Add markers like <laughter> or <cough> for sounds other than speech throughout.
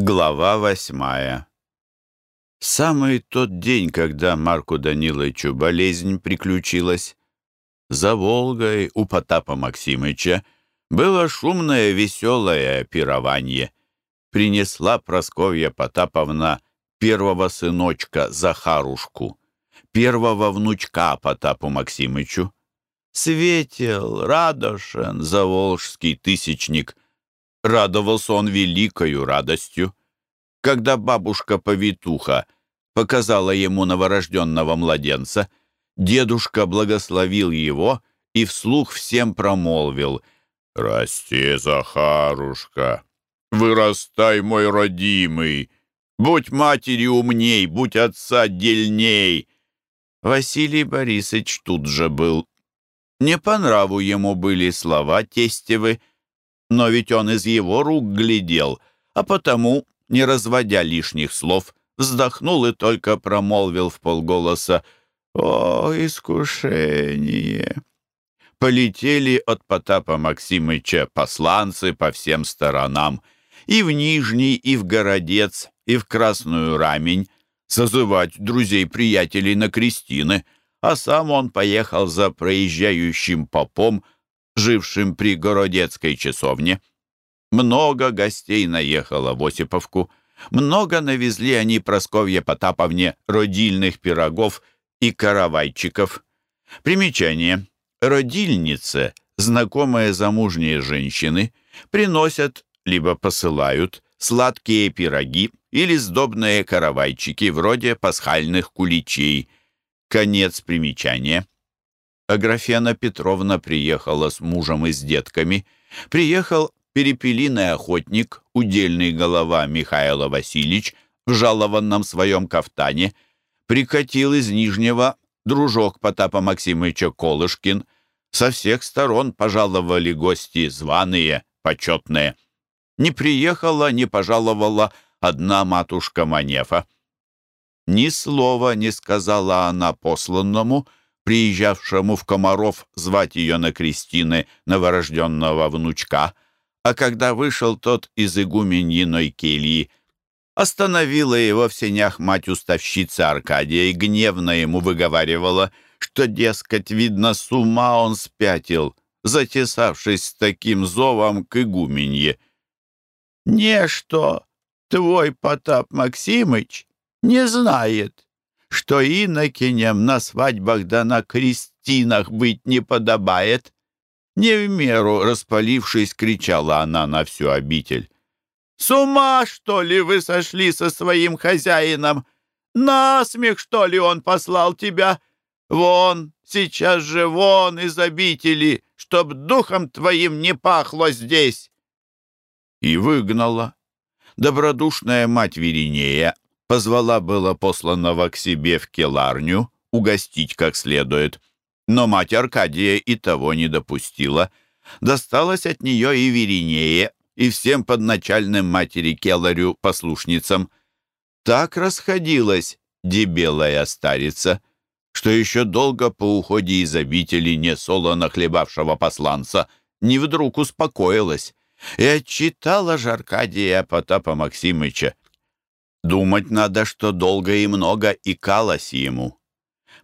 Глава восьмая Самый тот день, когда Марку Даниловичу болезнь приключилась, за Волгой у Потапа Максимыча было шумное веселое пирование. Принесла Просковья Потаповна первого сыночка Захарушку, первого внучка Потапу Максимычу. Светел, радошен, заволжский тысячник — Радовался он великою радостью. Когда бабушка-повитуха показала ему новорожденного младенца, дедушка благословил его и вслух всем промолвил «Расти, Захарушка, вырастай, мой родимый, будь матери умней, будь отца дельней». Василий Борисович тут же был. Не по нраву ему были слова тестевы, но ведь он из его рук глядел, а потому, не разводя лишних слов, вздохнул и только промолвил в полголоса «О, искушение!» Полетели от Потапа Максимыча посланцы по всем сторонам, и в Нижний, и в Городец, и в Красную Рамень, созывать друзей-приятелей на крестины, а сам он поехал за проезжающим попом жившим при Городецкой часовне. Много гостей наехало в Осиповку, много навезли они Просковье Потаповне родильных пирогов и каравайчиков. Примечание. Родильницы, знакомые замужние женщины, приносят, либо посылают, сладкие пироги или сдобные каравайчики, вроде пасхальных куличей. Конец примечания. Аграфена Петровна приехала с мужем и с детками. Приехал перепелиный охотник, удельный голова Михаила Васильевич в жалованном своем кафтане. Прикатил из Нижнего дружок Потапа Максимовича Колышкин. Со всех сторон пожаловали гости званые, почетные. Не приехала, не пожаловала одна матушка Манефа. Ни слова не сказала она посланному — приезжавшему в Комаров звать ее на крестины новорожденного внучка, а когда вышел тот из игуменьиной кельи, остановила его в сенях мать-уставщица Аркадия и гневно ему выговаривала, что, дескать, видно, с ума он спятил, затесавшись с таким зовом к игуменье. «Нечто твой Потап Максимыч не знает», что инокиням на свадьбах да на крестинах быть не подобает. Не в меру распалившись, кричала она на всю обитель. «С ума, что ли, вы сошли со своим хозяином? Насмех, что ли, он послал тебя? Вон, сейчас же вон из обители, чтоб духом твоим не пахло здесь!» И выгнала. Добродушная мать Веринея Позвала было посланного к себе в келарню, угостить как следует. Но мать Аркадия и того не допустила. Досталось от нее и Веринее, и всем подначальным матери Келарю послушницам. Так расходилась дебелая старица, что еще долго по уходе из обители несолоно хлебавшего посланца не вдруг успокоилась и отчитала же Аркадия Потапа Максимыча Думать надо, что долго и много икалось ему.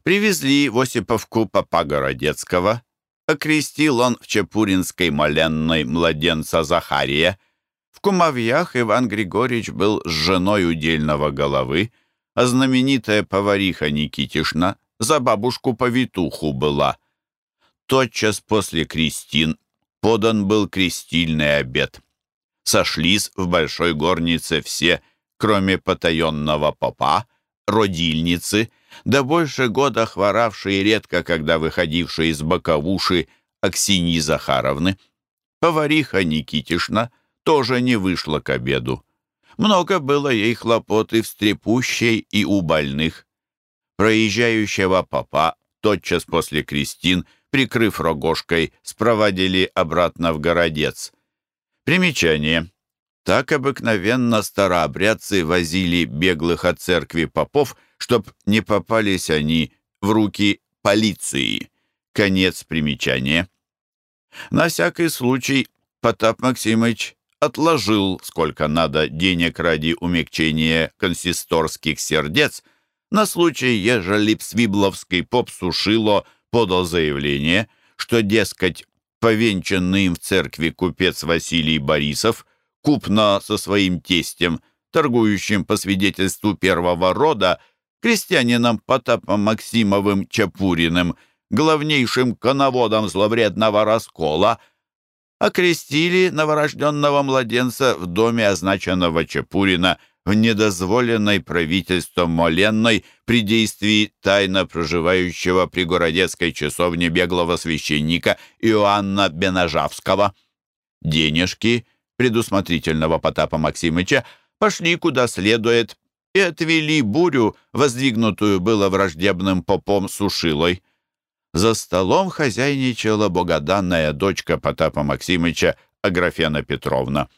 Привезли в Осиповку папа Городецкого. Окрестил он в Чепуринской моленной младенца Захария. В Кумовьях Иван Григорьевич был с женой удельного головы, а знаменитая повариха Никитишна за бабушку-повитуху была. Тотчас после крестин подан был крестильный обед. Сошлись в большой горнице все – кроме потаенного попа, родильницы, да больше года хворавшей редко, когда выходившей из боковуши Аксиньи Захаровны. Повариха Никитишна тоже не вышла к обеду. Много было ей хлопот и в стрепущей, и у больных. Проезжающего попа тотчас после крестин, прикрыв рогожкой, спроводили обратно в городец. Примечание. Так обыкновенно старообрядцы возили беглых от церкви попов, чтоб не попались они в руки полиции. Конец примечания. На всякий случай Потап Максимыч отложил, сколько надо, денег ради умягчения консисторских сердец, на случай, ежели Свибловский поп Сушило подал заявление, что, дескать, повенчанный им в церкви купец Василий Борисов купно со своим тестем, торгующим по свидетельству первого рода, крестьянином Потапом Максимовым Чапуриным, главнейшим коноводом зловредного раскола, окрестили новорожденного младенца в доме означенного Чапурина в недозволенной правительством Моленной при действии тайно проживающего при городецкой часовне беглого священника Иоанна Бенажавского. Денежки предусмотрительного Потапа Максимыча пошли куда следует и отвели бурю, воздвигнутую было враждебным попом Сушилой. За столом хозяйничала богоданная дочка Потапа Максимыча Аграфена Петровна.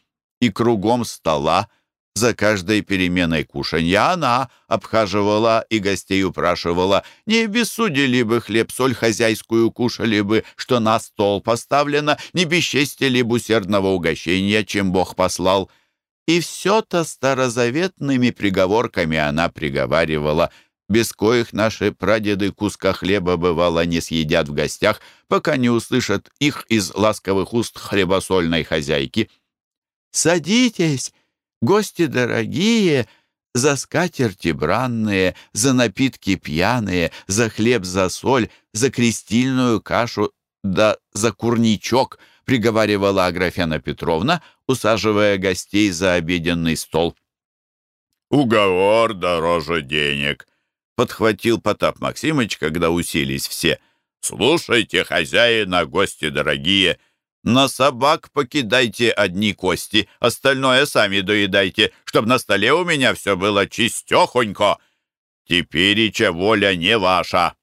И кругом стола, за каждой переменой кушанья, она обхаживала и гостей упрашивала, не бессудили бы хлеб-соль хозяйскую кушали бы, что на стол поставлено, не бесчестили бы усердного угощения, чем Бог послал — и все-то старозаветными приговорками она приговаривала, без коих наши прадеды куска хлеба, бывало, не съедят в гостях, пока не услышат их из ласковых уст хлебосольной хозяйки. «Садитесь, гости дорогие!» За скатерти бранные, за напитки пьяные, за хлеб, за соль, за крестильную кашу, да за курничок — приговаривала Аграфена Петровна, усаживая гостей за обеденный стол. «Уговор дороже денег», — подхватил Потап Максимыч, когда уселись все. «Слушайте, хозяина, гости дорогие, на собак покидайте одни кости, остальное сами доедайте, чтоб на столе у меня все было чистехонько. Теперича воля не ваша,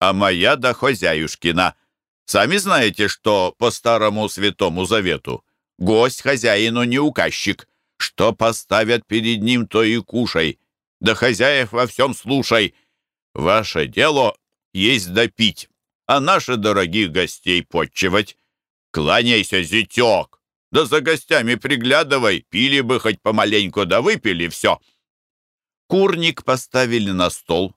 а моя да хозяюшкина. Сами знаете, что по старому святому завету гость хозяину не указчик. Что поставят перед ним, то и кушай. Да хозяев во всем слушай. Ваше дело есть допить, а наши дорогих гостей подчивать. Кланяйся, зятек, да за гостями приглядывай, пили бы хоть помаленьку, да выпили все. Курник поставили на стол.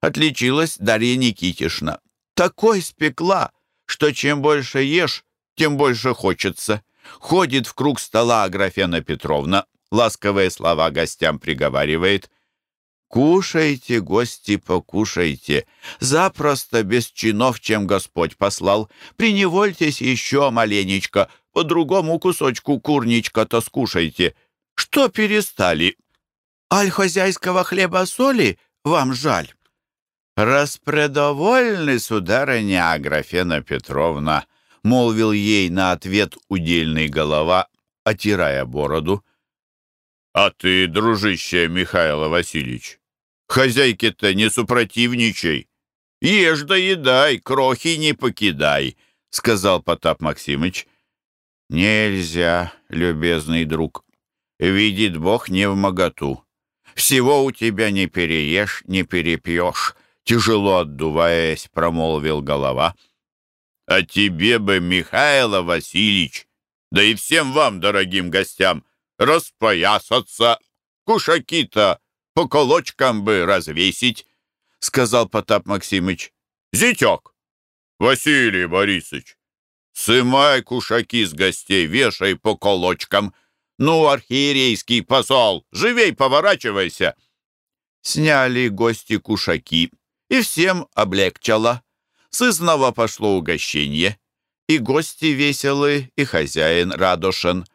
Отличилась Дарья Никитишна. Такой спекла, что чем больше ешь, тем больше хочется. Ходит в круг стола Аграфена Петровна, ласковые слова гостям приговаривает. «Кушайте, гости, покушайте. Запросто, без чинов, чем Господь послал. Приневольтесь еще маленечко, по другому кусочку курничка-то скушайте. Что перестали? Аль хозяйского хлеба соли вам жаль?» «Распредовольны, сударыня Аграфена Петровна», — молвил ей на ответ удельный голова, отирая бороду. «А ты, дружище Михаил Васильевич, хозяйке-то не супротивничай. Ешь да едай, крохи не покидай», — сказал Потап Максимыч. «Нельзя, любезный друг. Видит Бог не в моготу. Всего у тебя не переешь, не перепьешь» тяжело отдуваясь, промолвил голова. «А тебе бы, Михаил Васильевич, да и всем вам, дорогим гостям, распоясаться, кушаки-то по колочкам бы развесить», — сказал Потап Максимыч. «Зятек, Василий Борисович, сымай кушаки с гостей, вешай по колочкам. Ну, архиерейский посол, живей поворачивайся!» Сняли гости кушаки, и всем облегчало. Сызнова пошло угощение, и гости веселы, и хозяин радушен.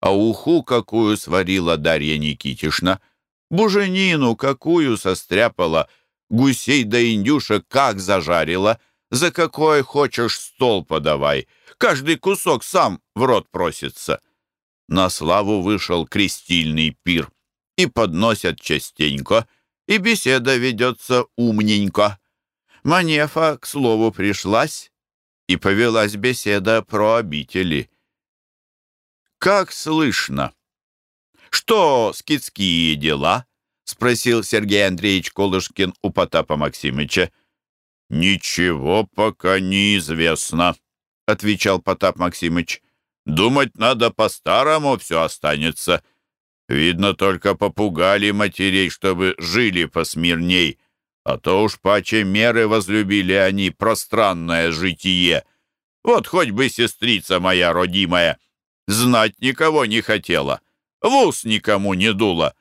А уху какую сварила Дарья Никитишна, буженину какую состряпала, гусей да индюшек как зажарила, за какой хочешь стол подавай, каждый кусок сам в рот просится. На славу вышел крестильный пир, и подносят частенько, и беседа ведется умненько. Манефа, к слову, пришлась, и повелась беседа про обители. «Как слышно?» «Что скидские дела?» — спросил Сергей Андреевич Колышкин у Потапа Максимыча. «Ничего пока не известно», — отвечал Потап Максимыч. Думать надо по-старому, все останется. Видно, только попугали матерей, чтобы жили посмирней, а то уж паче меры возлюбили они пространное житие. Вот хоть бы сестрица моя родимая, знать никого не хотела, в ус никому не дула.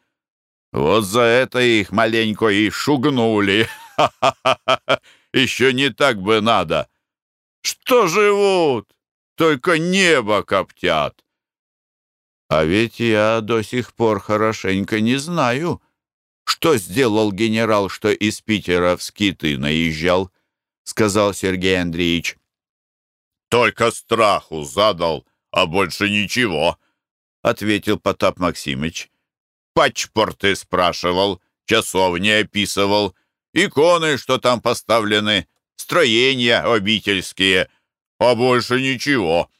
Вот за это их маленько и шугнули. <laughs> Еще не так бы надо. Что живут? Только небо коптят. А ведь я до сих пор хорошенько не знаю, что сделал генерал, что из Питера в Скиты наезжал, сказал Сергей Андреевич. Только страху задал, а больше ничего, ответил Потап Максимыч. Пачпорты спрашивал, часовни описывал, иконы, что там поставлены, строения обительские, а больше ничего.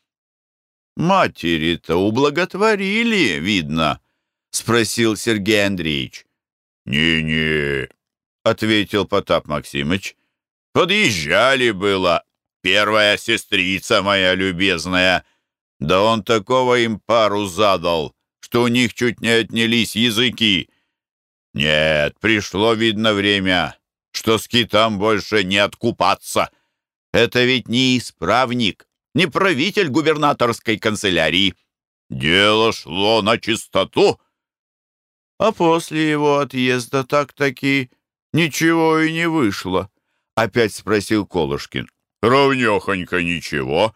«Матери-то ублаготворили, видно?» — спросил Сергей Андреевич. «Не-не», — ответил Потап Максимыч. «Подъезжали было. Первая сестрица моя любезная. Да он такого им пару задал, что у них чуть не отнялись языки. Нет, пришло, видно, время, что с китам больше не откупаться. Это ведь не исправник, не правитель губернаторской канцелярии. Дело шло на чистоту. А после его отъезда так-таки ничего и не вышло. Опять спросил Колышкин. Ровнёхонько ничего.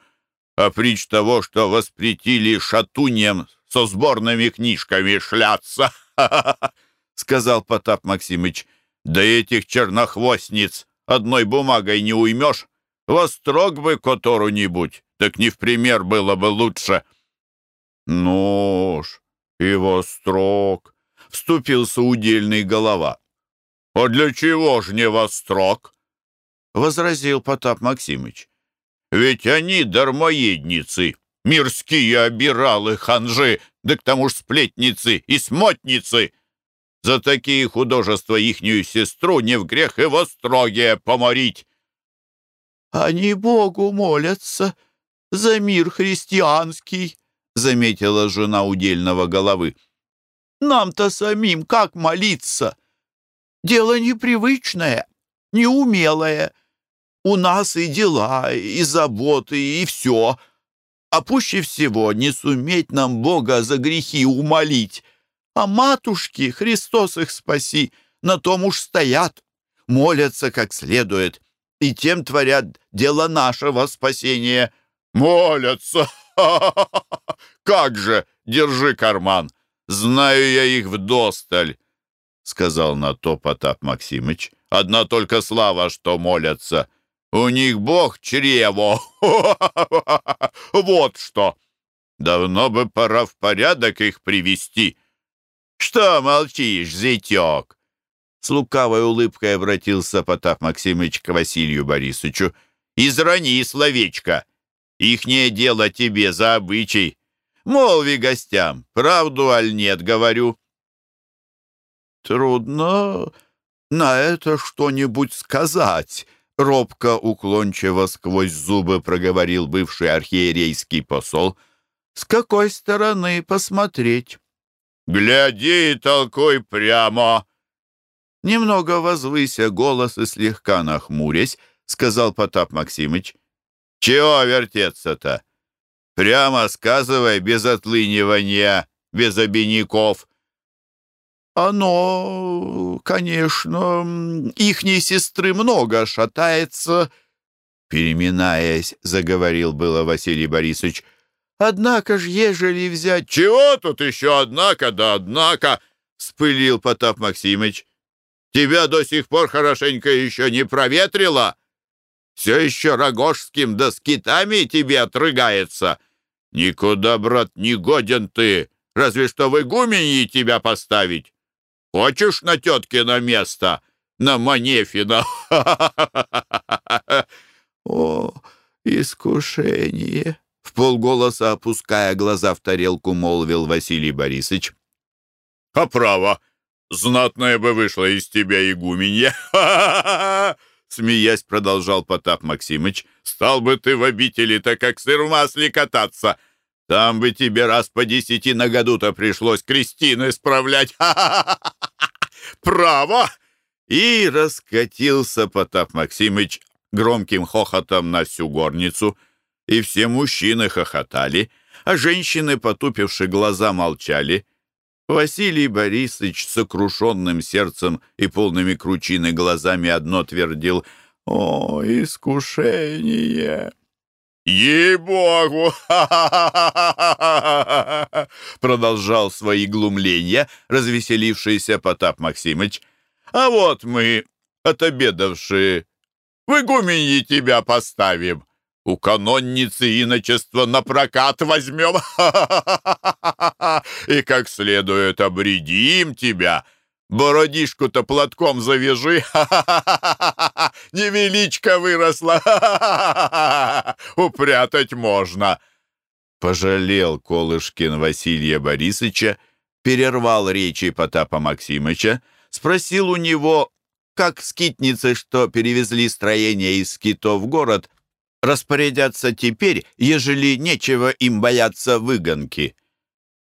А притч того, что воспретили шатуньям со сборными книжками шляться, <laughs> сказал Потап Максимыч. Да этих чернохвостниц одной бумагой не уймешь. Вострок бы которую-нибудь так не в пример было бы лучше. Ну ж, его строк, вступился удельный голова. А для чего ж не вострок? возразил Потап Максимыч. Ведь они дармоедницы, мирские обиралы, ханжи, да к тому ж сплетницы и смотницы. За такие художества ихнюю сестру не в грех и во строге поморить. Они Богу молятся, за мир христианский», — заметила жена удельного головы. «Нам-то самим как молиться? Дело непривычное, неумелое. У нас и дела, и заботы, и все. А пуще всего не суметь нам Бога за грехи умолить. А матушки, Христос их спаси, на том уж стоят, молятся как следует, и тем творят дело нашего спасения». «Молятся! <laughs> Как же! Держи карман! Знаю я их вдосталь!» Сказал на то Потап Максимыч. «Одна только слава, что молятся. У них Бог чрево! <laughs> Вот что! Давно бы пора в порядок их привести. Что молчишь, зятек?» С лукавой улыбкой обратился Потап Максимыч к Василию Борисовичу. «Израни словечко!» Ихнее дело тебе за обычай. Молви гостям, правду аль нет, говорю. Трудно на это что-нибудь сказать, робко, уклончиво сквозь зубы проговорил бывший архиерейский посол. С какой стороны посмотреть? Гляди и толкуй прямо. Немного возвыся голос и слегка нахмурясь, сказал Потап Максимыч. Чего вертеться-то? Прямо сказывай, без отлынивания, без обиняков. Оно, конечно, ихней сестры много шатается, переминаясь, заговорил было Василий Борисович. Однако ж, ежели взять... Чего тут еще однако, да однако, спылил Потап Максимыч. Тебя до сих пор хорошенько еще не проветрило? Все еще рогожским да с тебе отрыгается. Никуда, брат, не годен ты, разве что в игуменьи тебя поставить. Хочешь на теткино место, на Манефина? <laughs> О, искушение! В полголоса, опуская глаза в тарелку, молвил Василий Борисович. А право, знатная бы вышла из тебя игуменья. <laughs> Смеясь, продолжал Потап Максимыч. «Стал бы ты в обители-то, как сыр в масле кататься. Там бы тебе раз по десяти на году-то пришлось Кристины справлять. <laughs> Право!» И раскатился Потап Максимыч громким хохотом на всю горницу, и все мужчины хохотали, а женщины, потупивши глаза, молчали. Василий Борисович с сокрушенным сердцем и полными кручины глазами одно твердил «О, искушение!» «Ей-богу!» <laughs> продолжал свои глумления развеселившийся Потап Максимыч. «А вот мы, отобедавшие, в игуменьи тебя поставим. У канонницы иночество на прокат возьмем. <laughs> И как следует обредим тебя. Бородишку-то платком завяжи. <laughs> Невеличко выросла. <laughs> Упрятать можно. Пожалел Колышкин Василия Борисовича, перервал речи Потапа Максимыча, спросил у него, как скитницы, что перевезли строение из скитов в город, распорядятся теперь, ежели нечего им бояться выгонки.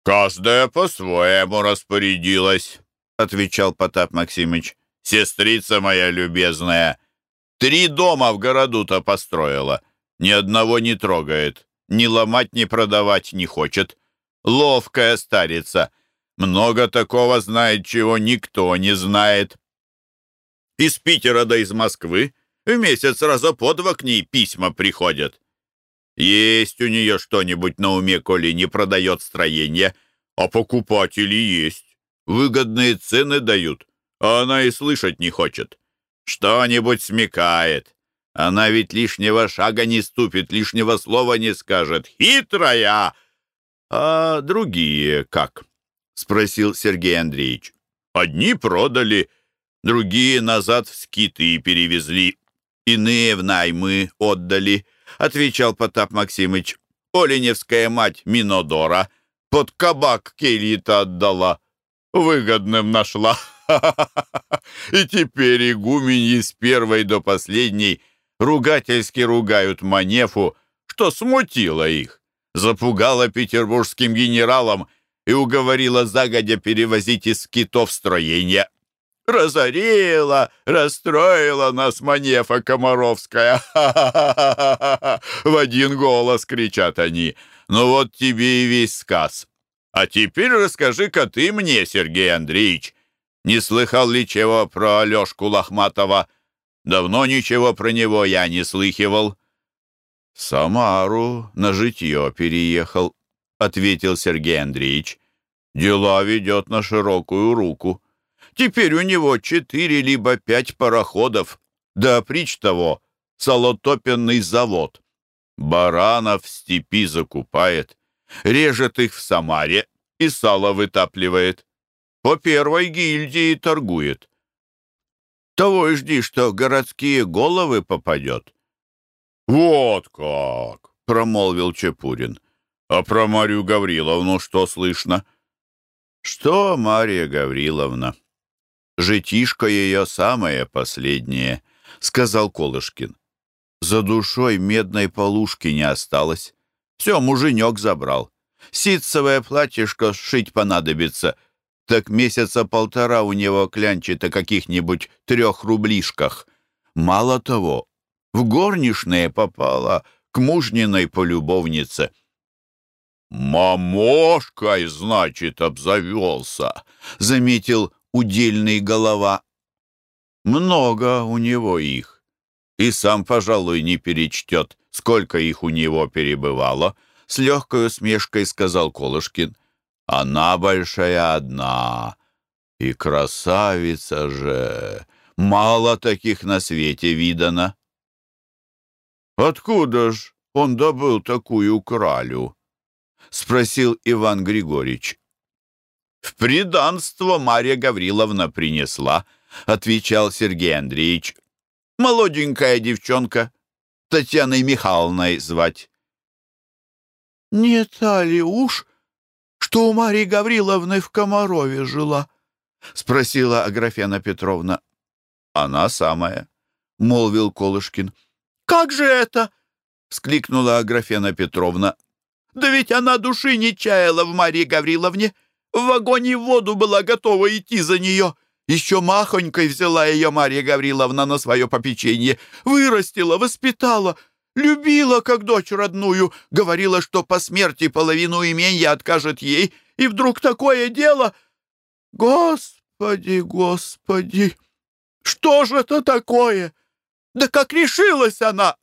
«Каждая по-своему распорядилась», — отвечал Потап Максимыч. «Сестрица моя любезная, три дома в городу-то построила, ни одного не трогает, ни ломать, ни продавать не хочет. Ловкая старица, много такого знает, чего никто не знает. Из Питера да из Москвы в месяц раза по два к ней письма приходят. Есть у нее что-нибудь на уме, коли не продает строение, а покупатели есть. Выгодные цены дают, а она и слышать не хочет. Что-нибудь смекает. Она ведь лишнего шага не ступит, лишнего слова не скажет. Хитрая! А другие как? — спросил Сергей Андреевич. Одни продали, другие назад в скиты перевезли, иные в наймы отдали, отвечал Потап Максимыч. Оленевская мать Минодора под кабак кельи-то отдала, выгодным нашла. И теперь игуменьи с первой до последней ругательски ругают Манефу, что смутило их, запугала петербургским генералам и уговорила загодя перевозить из китов строения. Разорила, расстроила нас Манефа Комаровская. <laughs> В один голос кричат они. Ну вот тебе и весь сказ. А теперь расскажи-ка ты мне, Сергей Андреевич, не слыхал ли чего про Алешку Лохматова? Давно ничего про него я не слыхивал. Самару на житье переехал, — ответил Сергей Андреевич. «Дела ведет на широкую руку. Теперь у него четыре либо пять пароходов, да прич того солотопенный завод. Баранов в степи закупает, режет их в Самаре и сало вытапливает. По первой гильдии торгует. Того и жди, что городские головы попадет». «Вот как!» — промолвил Чепурин. А про Марию Гавриловну что слышно? Что, Мария Гавриловна? Житишко ее самое последнее, сказал Колышкин. За душой медной полушки не осталось. Все, муженек забрал. Ситцевое платьишко сшить понадобится. Так месяца полтора у него клянчит о каких-нибудь трех рублишках. Мало того, в горничные попала к мужниной полюбовнице — «Мамошкой, значит, обзавелся», — заметил удельный голова. «Много у него их, и сам, пожалуй, не перечтет, сколько их у него перебывало», — с легкой усмешкой сказал Колышкин. «Она большая одна, и красавица же, мало таких на свете видано». «Откуда ж он добыл такую кралю?» — спросил Иван Григорьевич. «В приданство Марья Гавриловна принесла», — отвечал Сергей Андреевич. «Молоденькая девчонка, Татьяной Михайловной звать». «Не та ли уж, что у Марьи Гавриловны в Комарове жила?» — спросила Аграфена Петровна. «Она самая», — молвил Колышкин. «Как же это?» — вскликнула Аграфена Петровна. Да ведь она души не чаяла в Марии Гавриловне. В вагоне в воду была готова идти за нее. Еще махонькой взяла ее Марья Гавриловна на свое попечение. Вырастила, воспитала, любила, как дочь родную. Говорила, что по смерти половину имения откажет ей. И вдруг такое дело... Господи, господи! Что же это такое? Да как решилась она!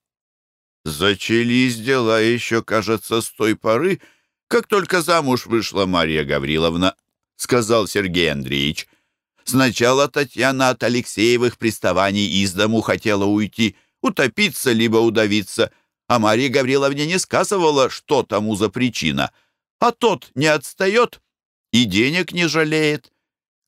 Зачались дела еще, кажется, с той поры, как только замуж вышла Марья Гавриловна, сказал Сергей Андреевич. Сначала Татьяна от Алексеевых приставаний из дому хотела уйти, утопиться либо удавиться, а Марья Гавриловне не сказывала, что тому за причина. А тот не отстает и денег не жалеет.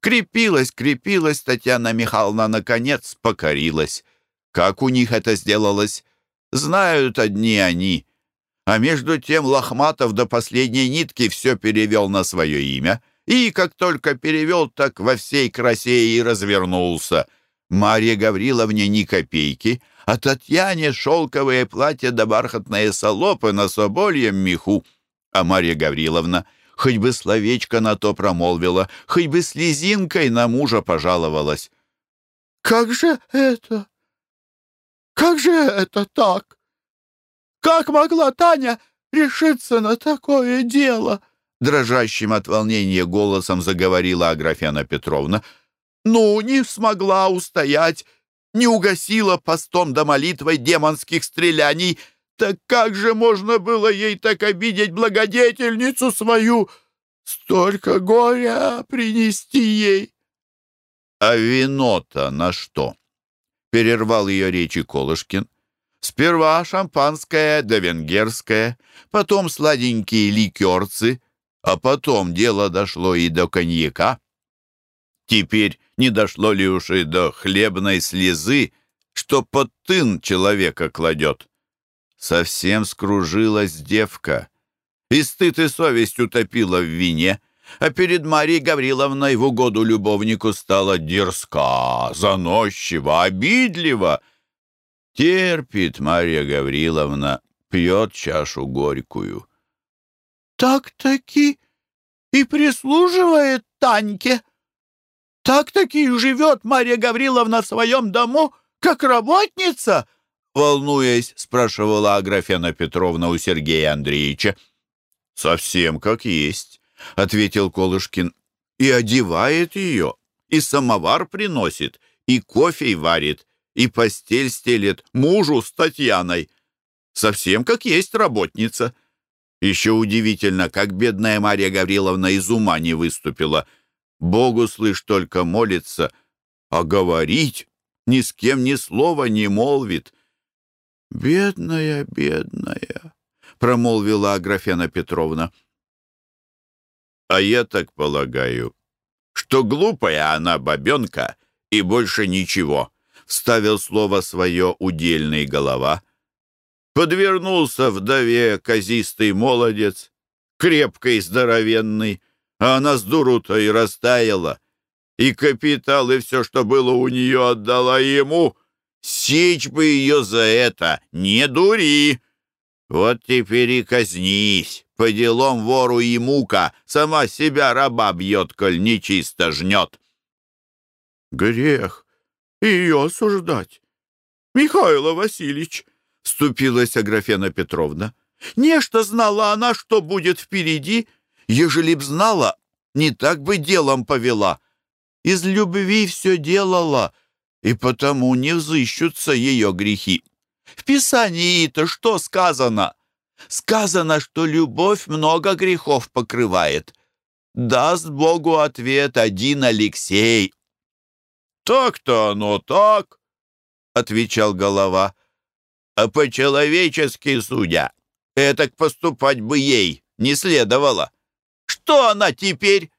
Крепилась, крепилась Татьяна Михайловна, наконец покорилась. Как у них это сделалось, знают одни они. А между тем Лохматов до последней нитки все перевел на свое имя. И как только перевел, так во всей красе и развернулся. Марье Гавриловне ни копейки, а Татьяне шелковые платья да бархатные солопы на собольем меху. А Марья Гавриловна хоть бы словечко на то промолвила, хоть бы слезинкой на мужа пожаловалась. «Как же это? Как же это так? Как могла Таня решиться на такое дело?» Дрожащим от волнения голосом заговорила Аграфена Петровна. «Ну, не смогла устоять, не угасила постом до молитвой демонских стреляний. Так как же можно было ей так обидеть благодетельницу свою? Столько горя принести ей!» «А вино-то на что?» — перервал ее речи Колышкин. «Сперва шампанское да венгерское, потом сладенькие ликерцы, а потом дело дошло и до коньяка. Теперь не дошло ли уж и до хлебной слезы, что под тын человека кладет? Совсем скружилась девка, и стыд и совесть утопила в вине, а перед Марией Гавриловной в угоду любовнику стала дерзка, заносчива, обидлива. Терпит Марья Гавриловна, пьет чашу горькую. Так-таки и прислуживает Таньке. Так-таки и живет Марья Гавриловна в своем дому, как работница, волнуясь, спрашивала Аграфена Петровна у Сергея Андреевича. «Совсем как есть», — ответил Колышкин. «И одевает ее, и самовар приносит, и кофе варит, и постель стелет мужу с Татьяной. Совсем как есть работница». Еще удивительно, как бедная Марья Гавриловна из ума не выступила. Богу, слышь, только молится, а говорить ни с кем ни слова не молвит. «Бедная, бедная», — промолвила Аграфена Петровна. «А я так полагаю, что глупая она бабенка и больше ничего», — вставил слово свое удельный голова — Подвернулся вдове казистый молодец, крепкий, здоровенный, а она с дуру-то и растаяла. И капитал, и все, что было у нее, отдала ему. Сечь бы ее за это, не дури. Вот теперь и казнись. По делам вору и мука, сама себя раба бьет, коль нечисто жнет. Грех ее осуждать, Михаил Васильевич, вступилась Аграфена Петровна. «Нечто знала она, что будет впереди. Ежели б знала, не так бы делом повела. Из любви все делала, и потому не взыщутся ее грехи. В Писании-то что сказано? Сказано, что любовь много грехов покрывает. Даст Богу ответ один Алексей». «Так-то оно так», — отвечал голова а по-человечески судя. Этак поступать бы ей не следовало. Что она теперь?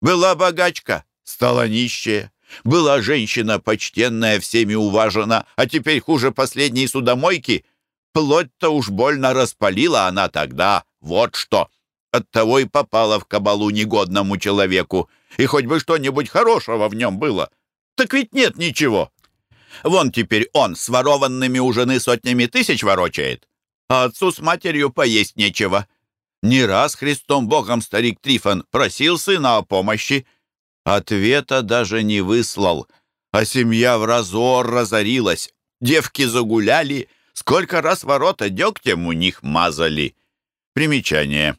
Была богачка, стала нищая. Была женщина почтенная, всеми уважена, а теперь хуже последней судомойки. Плоть-то уж больно распалила она тогда. Вот что. Оттого и попала в кабалу негодному человеку. И хоть бы что-нибудь хорошего в нем было. Так ведь нет ничего. Вон теперь он с ворованными у жены сотнями тысяч ворочает, а отцу с матерью поесть нечего. Не раз Христом Богом старик Трифон просил сына о помощи. Ответа даже не выслал, а семья в разор разорилась. Девки загуляли, сколько раз ворота дегтем у них мазали. Примечание.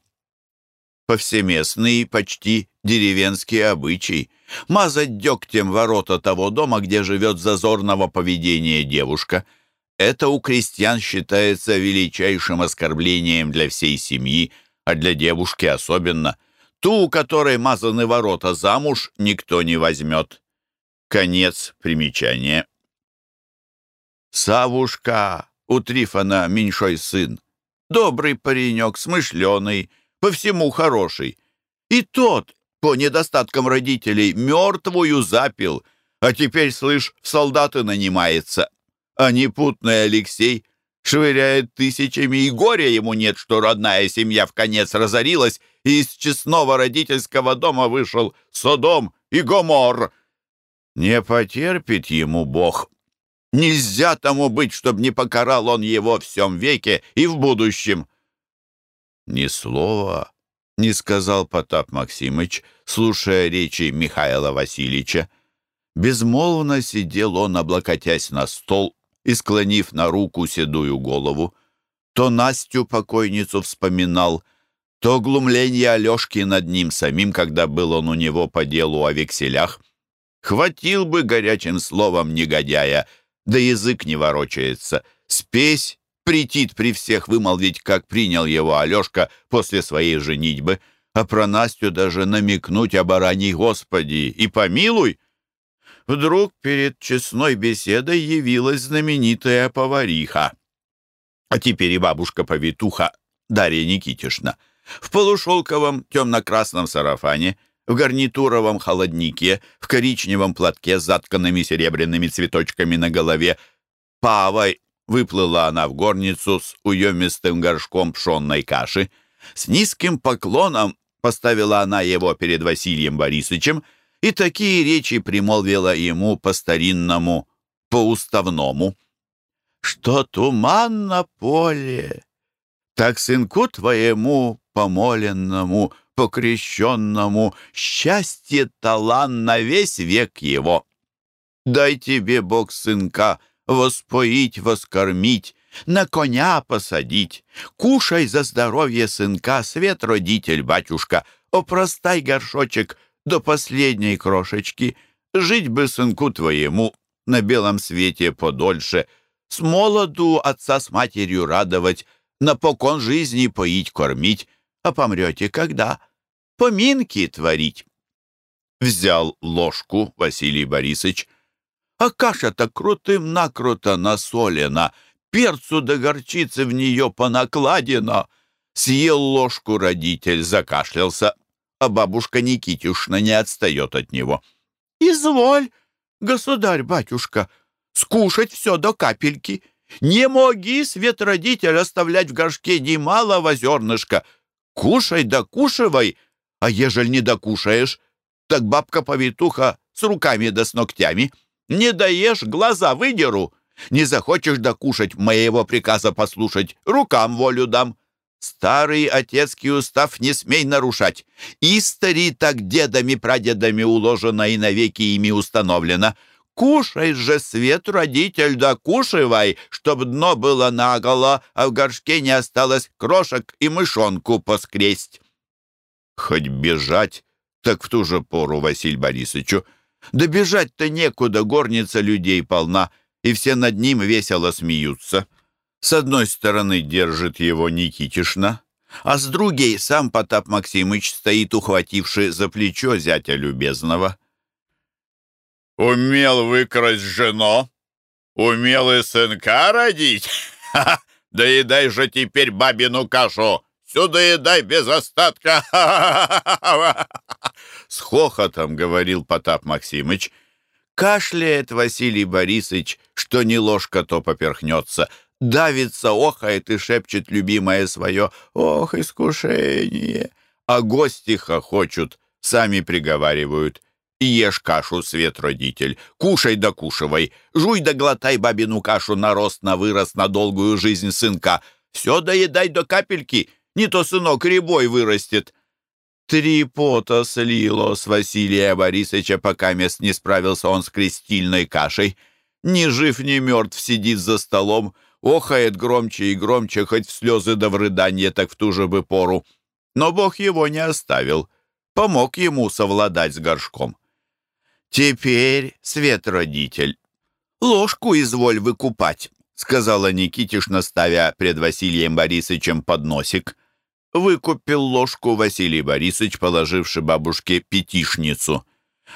Повсеместный, почти деревенский обычай — мазать дегтем ворота того дома, где живет зазорного поведения девушка. Это у крестьян считается величайшим оскорблением для всей семьи, а для девушки особенно. Ту, у которой мазаны ворота замуж, никто не возьмет. Конец примечания. Савушка, у Трифона меньшой сын. Добрый паренек, смышленый, по всему хороший. И тот, по недостаткам родителей, мертвую запил, а теперь, слышь, в солдаты нанимается. А непутный Алексей швыряет тысячами, и горя ему нет, что родная семья в конец разорилась, и из честного родительского дома вышел Содом и Гомор. Не потерпит ему Бог. Нельзя тому быть, чтобы не покарал он его в всем веке и в будущем. Ни слова не сказал Потап Максимыч, слушая речи Михаила Васильевича. Безмолвно сидел он, облокотясь на стол и склонив на руку седую голову. То Настю, покойницу, вспоминал, то глумление Алешки над ним самим, когда был он у него по делу о векселях. Хватил бы горячим словом негодяя, да язык не ворочается. Спесь претит при всех вымолвить, как принял его Алешка после своей женитьбы, а про Настю даже намекнуть о бараней Господи и помилуй. Вдруг перед честной беседой явилась знаменитая повариха. А теперь и бабушка-повитуха Дарья Никитишна в полушелковом темно-красном сарафане, в гарнитуровом холоднике, в коричневом платке с затканными серебряными цветочками на голове. Павой выплыла она в горницу с уемистым горшком пшенной каши. С низким поклоном поставила она его перед Василием Борисовичем и такие речи примолвила ему по-старинному, по-уставному. «Что туман на поле, так сынку твоему помоленному, покрещенному, счастье талан на весь век его. Дай тебе, Бог, сынка, воспоить, воскормить, на коня посадить. Кушай за здоровье сынка, свет родитель, батюшка, опростай горшочек до последней крошечки. Жить бы сынку твоему на белом свете подольше, с молоду отца с матерью радовать, на покон жизни поить, кормить, а помрете когда? Поминки творить. Взял ложку Василий Борисович, а каша-то крутым-накруто насолена, перцу да горчицы в нее понакладено. Съел ложку родитель, закашлялся, а бабушка Никитюшна не отстает от него. «Изволь, государь-батюшка, скушать все до капельки. Не моги, свет родитель, оставлять в горшке немалого зернышка. Кушай да кушивай, а ежель не докушаешь, так бабка-повитуха с руками да с ногтями — не даешь, глаза выдеру. Не захочешь докушать, моего приказа послушать, рукам волю дам. Старый отецкий устав не смей нарушать. Истори так дедами-прадедами уложено и навеки ими установлено. Кушай же, свет, родитель, да кушивай, чтоб дно было наголо, а в горшке не осталось крошек и мышонку поскресть. Хоть бежать, так в ту же пору Василь Борисовичу Добежать-то некуда, горница людей полна, и все над ним весело смеются. С одной стороны держит его Никитишна, а с другой сам Потап Максимыч стоит, ухвативший за плечо зятя любезного. «Умел выкрасть жену? Умел и сынка родить? Ха -ха! Доедай же теперь бабину кашу! Сюда едай без остатка! С хохотом говорил Потап Максимыч. Кашляет Василий Борисович, что не ложка, то поперхнется. Давится, охает и шепчет любимое свое «Ох, искушение!» А гости хохочут, сами приговаривают. Ешь кашу, свет родитель, кушай да кушивай, жуй да глотай бабину кашу на рост, на вырос, на долгую жизнь сынка. Все доедай до капельки, не то сынок рябой вырастет. Три пота слило с Василия Борисовича, пока мест не справился он с крестильной кашей. Ни жив, ни мертв сидит за столом, охает громче и громче, хоть в слезы да в рыданье, так в ту же бы пору. Но Бог его не оставил, помог ему совладать с горшком. «Теперь, свет родитель, ложку изволь выкупать», — сказала Никитишна, ставя пред Василием Борисовичем подносик. Выкупил ложку Василий Борисович, положивши бабушке пятишницу.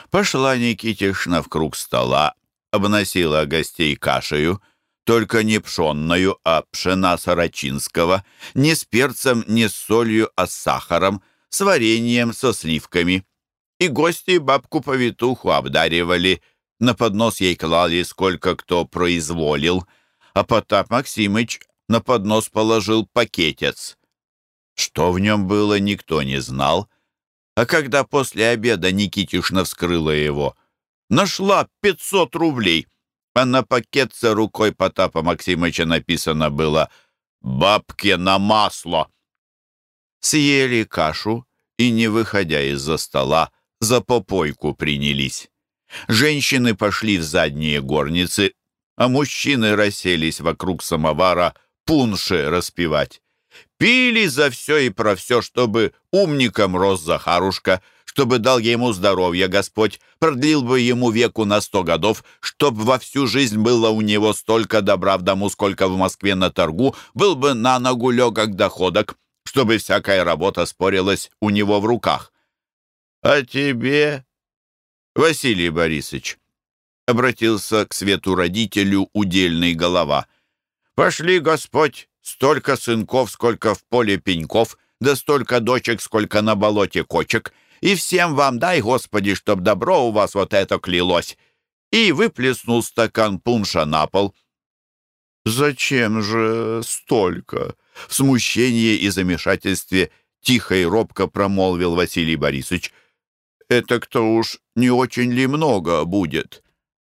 Пошла Никитишна в круг стола, обносила гостей кашею, только не пшенную, а пшена сорочинского, не с перцем, не с солью, а с сахаром, с вареньем, со сливками. И гости бабку-повитуху обдаривали, на поднос ей клали, сколько кто произволил, а Потап Максимыч на поднос положил пакетец. Что в нем было, никто не знал, а когда после обеда Никитишна вскрыла его, нашла пятьсот рублей — а на пакетце рукой Потапа Максимыча написано было «Бабки на масло». Съели кашу и, не выходя из-за стола, за попойку принялись. Женщины пошли в задние горницы, а мужчины расселись вокруг самовара пунши распивать. Пили за все и про все, чтобы умником рос Захарушка — чтобы дал ему здоровье Господь, продлил бы ему веку на сто годов, чтоб во всю жизнь было у него столько добра в дому, сколько в Москве на торгу, был бы на ногу легок доходок, чтобы всякая работа спорилась у него в руках. «А тебе, Василий Борисович?» обратился к свету родителю удельный голова. «Пошли, Господь, столько сынков, сколько в поле пеньков, да столько дочек, сколько на болоте кочек, и всем вам дай, Господи, чтоб добро у вас вот это клялось!» И выплеснул стакан пунша на пол. «Зачем же столько?» В смущении и замешательстве тихо и робко промолвил Василий Борисович. «Это кто уж не очень ли много будет?»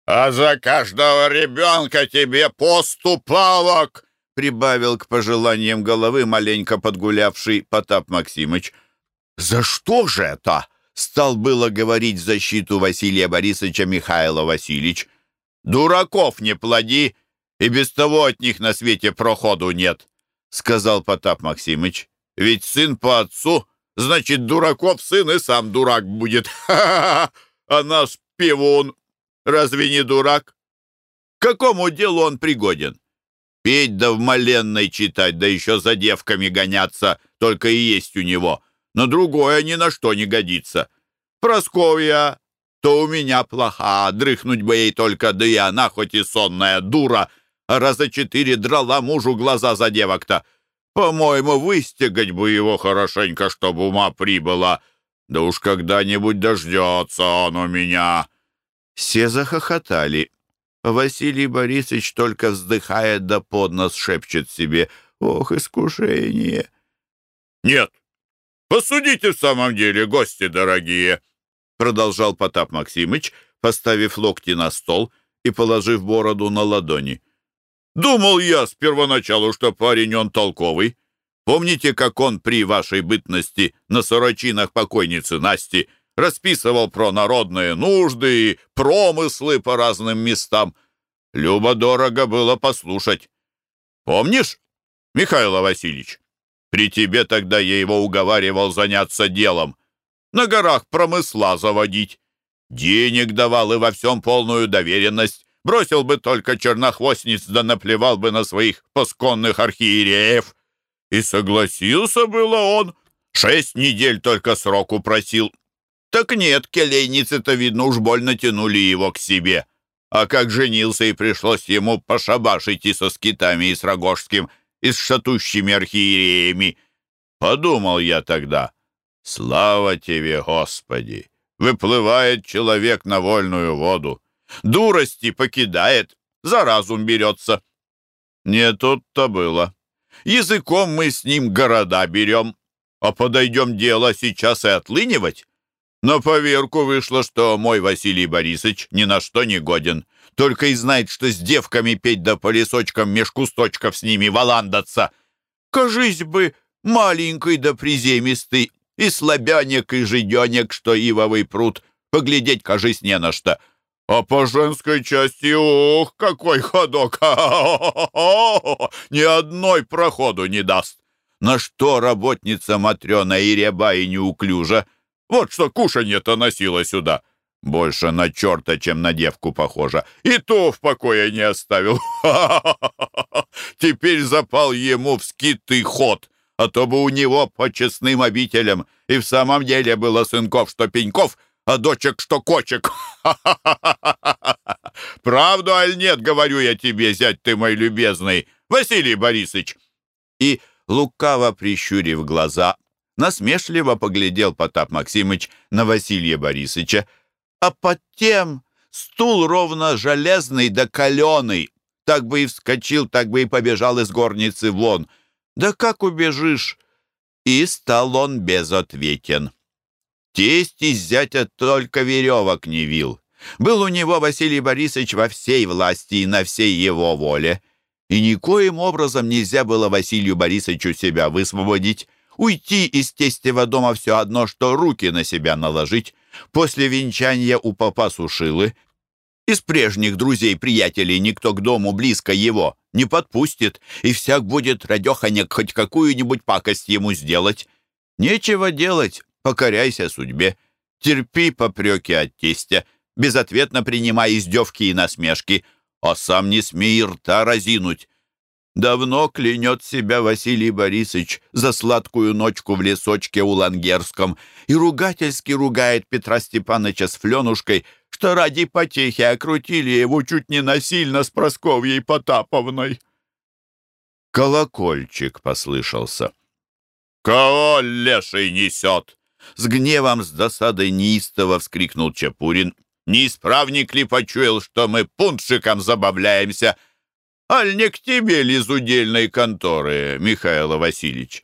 «А за каждого ребенка тебе поступалок!» Прибавил к пожеланиям головы маленько подгулявший Потап Максимыч. «За что же это?» — стал было говорить в защиту Василия Борисовича Михаила Васильевич. «Дураков не плоди, и без того от них на свете проходу нет», — сказал Потап Максимыч. «Ведь сын по отцу, значит, дураков сын и сам дурак будет. <laughs> Ха-ха-ха! А наш пивун разве не дурак? К какому делу он пригоден? Петь да в моленной читать, да еще за девками гоняться, только и есть у него» но другое ни на что не годится. Просковья, то у меня плоха, дрыхнуть бы ей только, да и она, хоть и сонная дура, а раза четыре драла мужу глаза за девок-то. По-моему, выстегать бы его хорошенько, чтобы ума прибыло. Да уж когда-нибудь дождется он у меня». Все захохотали. Василий Борисович только вздыхает да под нос шепчет себе «Ох, искушение!» «Нет, Посудите в самом деле, гости дорогие!» Продолжал Потап Максимыч, поставив локти на стол и положив бороду на ладони. «Думал я с первоначалу, что парень он толковый. Помните, как он при вашей бытности на сорочинах покойницы Насти расписывал про народные нужды и промыслы по разным местам? Любо-дорого было послушать. Помнишь, Михаил Васильевич?» При тебе тогда я его уговаривал заняться делом. На горах промысла заводить. Денег давал и во всем полную доверенность. Бросил бы только чернохвостниц, да наплевал бы на своих посконных архиереев. И согласился было он. Шесть недель только сроку просил. Так нет, келейницы-то, видно, уж больно тянули его к себе. А как женился, и пришлось ему пошабашить и со скитами, и с Рогожским, и с шатущими архиереями. Подумал я тогда, слава тебе, Господи! Выплывает человек на вольную воду. Дурости покидает, за разум берется. Не тут-то было. Языком мы с ним города берем, а подойдем дело сейчас и отлынивать. На поверку вышло, что мой Василий Борисович ни на что не годен. Только и знает, что с девками петь да по лесочкам меж кусточков с ними валандаться. Кажись бы, маленький да приземистый, и слабянек, и жиденек, что ивовый пруд. Поглядеть, кажись, не на что. А по женской части, ох, какой ходок! <laughs> Ни одной проходу не даст. На что работница Матрена и ряба и неуклюжа? Вот что кушанье-то носила сюда. Больше на черта, чем на девку похожа. И то в покое не оставил. <laughs> Теперь запал ему в скитый ход, а то бы у него по честным обителям и в самом деле было сынков, что пеньков, а дочек, что кочек. <laughs> Правду, аль нет, говорю я тебе, зять ты мой любезный, Василий Борисович. И, лукаво прищурив глаза, насмешливо поглядел Потап Максимыч на Василия Борисовича, а под тем стул ровно железный да каленый. Так бы и вскочил, так бы и побежал из горницы вон. Да как убежишь? И стал он безответен. Тесть из зятя только веревок не вил. Был у него Василий Борисович во всей власти и на всей его воле. И никоим образом нельзя было Василию Борисовичу себя высвободить. Уйти из тестевого дома все одно, что руки на себя наложить. После венчания у папа Сушилы из прежних друзей-приятелей никто к дому близко его не подпустит, и всяк будет радеханек хоть какую-нибудь пакость ему сделать. Нечего делать, покоряйся судьбе. Терпи попреки от тестя, безответно принимай издевки и насмешки, а сам не смей рта разинуть. Давно клянет себя Василий Борисович за сладкую ночку в лесочке у Лангерском и ругательски ругает Петра Степановича с Фленушкой, что ради потехи окрутили его чуть не насильно с Просковьей Потаповной. Колокольчик послышался. «Кого леший несет?» С гневом, с досадой неистово вскрикнул Чапурин. «Неисправник ли почуял, что мы пуншиком забавляемся?» Аль не к тебе ли из удельной конторы, Михаил Васильевич?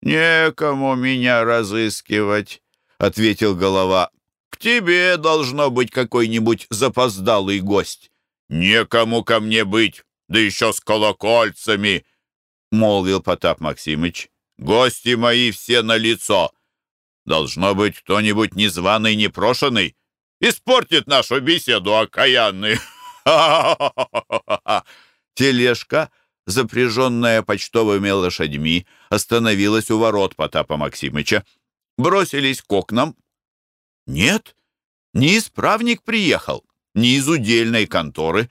Некому меня разыскивать, ответил голова. К тебе должно быть какой-нибудь запоздалый гость. Некому ко мне быть, да еще с колокольцами, молвил Потап Максимыч. Гости мои все на лицо. Должно быть кто-нибудь незваный, непрошенный, испортит нашу беседу окаянный. <laughs> Тележка, запряженная почтовыми лошадьми, остановилась у ворот Потапа Максимыча. Бросились к окнам. Нет, не исправник приехал, не из удельной конторы,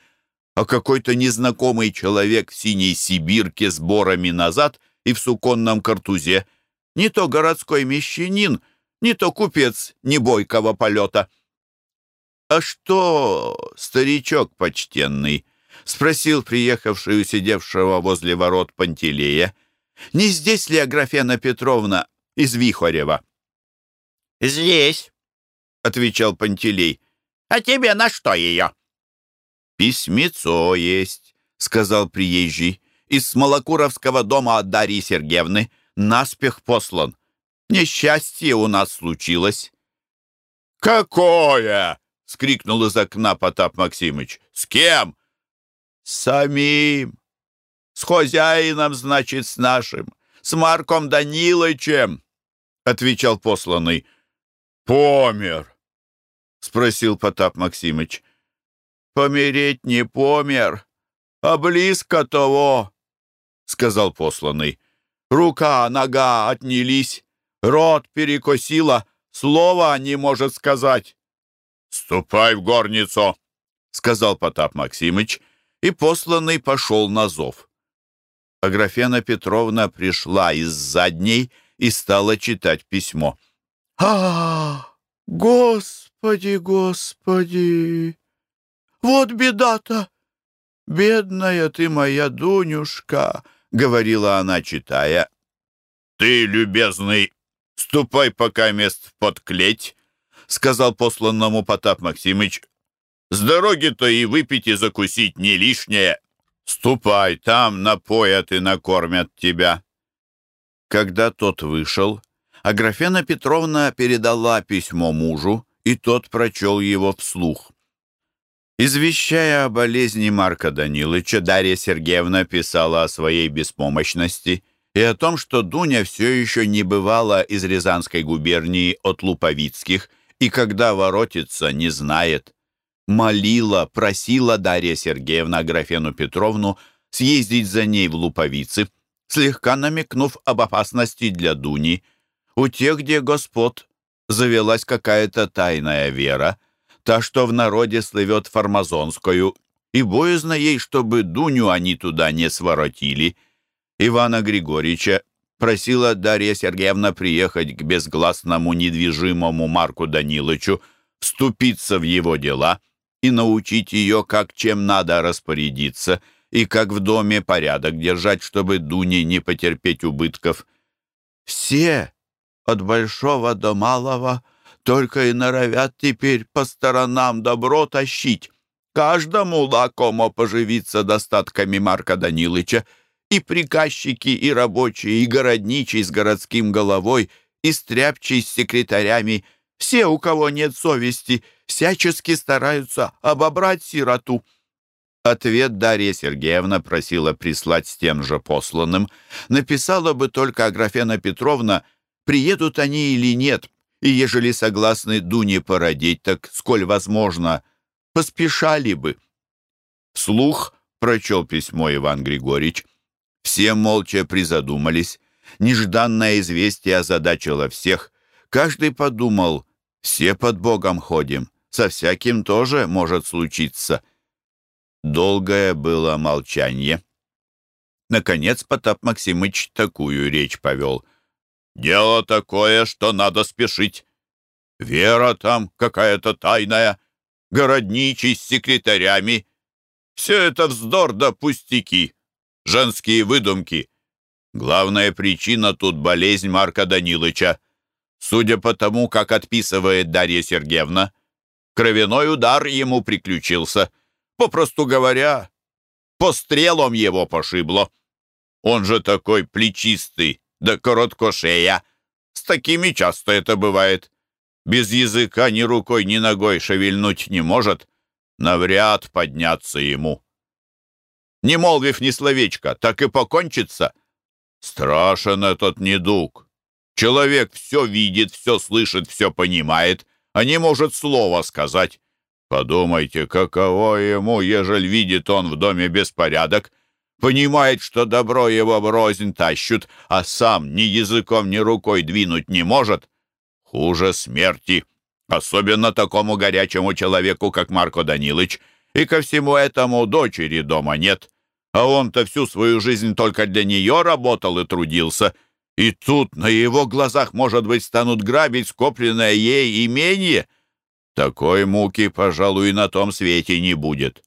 а какой-то незнакомый человек в синей сибирке с борами назад и в суконном картузе. Не то городской мещанин, не то купец небойкого полета. «А что, старичок почтенный?» — спросил приехавший у сидевшего возле ворот Пантелея. «Не здесь ли Аграфена Петровна из Вихорева?» «Здесь», — отвечал Пантелей. «А тебе на что ее?» «Письмецо есть», — сказал приезжий. «Из Смолокуровского дома от Дарьи Сергеевны наспех послан. Несчастье у нас случилось». «Какое?» — скрикнул из окна Потап Максимыч. «С кем?» Самим. С хозяином, значит, с нашим, с Марком Данилычем, — отвечал посланный. Помер, — спросил Потап Максимыч. Помереть не помер, а близко того, — сказал посланный. Рука, нога отнялись, рот перекосила, слова не может сказать. «Ступай в горницу», — сказал Потап Максимыч, и посланный пошел на зов. Аграфена Петровна пришла из задней и стала читать письмо. «А, Господи, Господи! Вот беда-то! Бедная ты моя Дунюшка!» — говорила она, читая. «Ты, любезный, ступай пока мест под клеть», — сказал посланному Потап Максимыч, с дороги-то и выпить, и закусить не лишнее. Ступай, там напоят и накормят тебя». Когда тот вышел, Аграфена Петровна передала письмо мужу, и тот прочел его вслух. Извещая о болезни Марка Данилыча, Дарья Сергеевна писала о своей беспомощности и о том, что Дуня все еще не бывала из Рязанской губернии от Луповицких и когда воротится, не знает. Молила, просила Дарья Сергеевна Аграфену Петровну съездить за ней в Луповицы, слегка намекнув об опасности для Дуни. У тех, где господ, завелась какая-то тайная вера, та, что в народе слывет фармазонскую, и боязно ей, чтобы Дуню они туда не своротили. Ивана Григорьевича просила Дарья Сергеевна приехать к безгласному недвижимому Марку Данилычу, вступиться в его дела и научить ее, как чем надо распорядиться и как в доме порядок держать, чтобы Дуне не потерпеть убытков. Все, от большого до малого, только и норовят теперь по сторонам добро тащить. Каждому лакомо поживиться достатками Марка Данилыча, и приказчики, и рабочие, и городничий с городским головой, и стряпчий с секретарями, все, у кого нет совести, всячески стараются обобрать сироту. Ответ Дарья Сергеевна просила прислать с тем же посланным. Написала бы только Аграфена Петровна, приедут они или нет, и ежели согласны Дуне породить, так сколь возможно, поспешали бы. Слух прочел письмо Иван Григорьевич. Все молча призадумались. Нежданное известие озадачило всех. Каждый подумал, все под Богом ходим, со всяким тоже может случиться. Долгое было молчание. Наконец Потап Максимыч такую речь повел. «Дело такое, что надо спешить. Вера там какая-то тайная, городничий с секретарями. Все это вздор да пустяки, женские выдумки. Главная причина тут болезнь Марка Данилыча. Судя по тому, как отписывает Дарья Сергеевна, кровяной удар ему приключился. Попросту говоря, по стрелам его пошибло. Он же такой плечистый, да короткошея. С такими часто это бывает. Без языка ни рукой, ни ногой шевельнуть не может. Навряд подняться ему. Не молвив ни словечка, так и покончится. Страшен этот недуг. Человек все видит, все слышит, все понимает, а не может слова сказать. Подумайте, каково ему, ежели видит он в доме беспорядок, понимает, что добро его в рознь тащут, а сам ни языком, ни рукой двинуть не может. Хуже смерти, особенно такому горячему человеку, как Марко Данилыч, и ко всему этому дочери дома нет. А он-то всю свою жизнь только для нее работал и трудился — и тут на его глазах, может быть, станут грабить скопленное ей имение. Такой муки, пожалуй, на том свете не будет.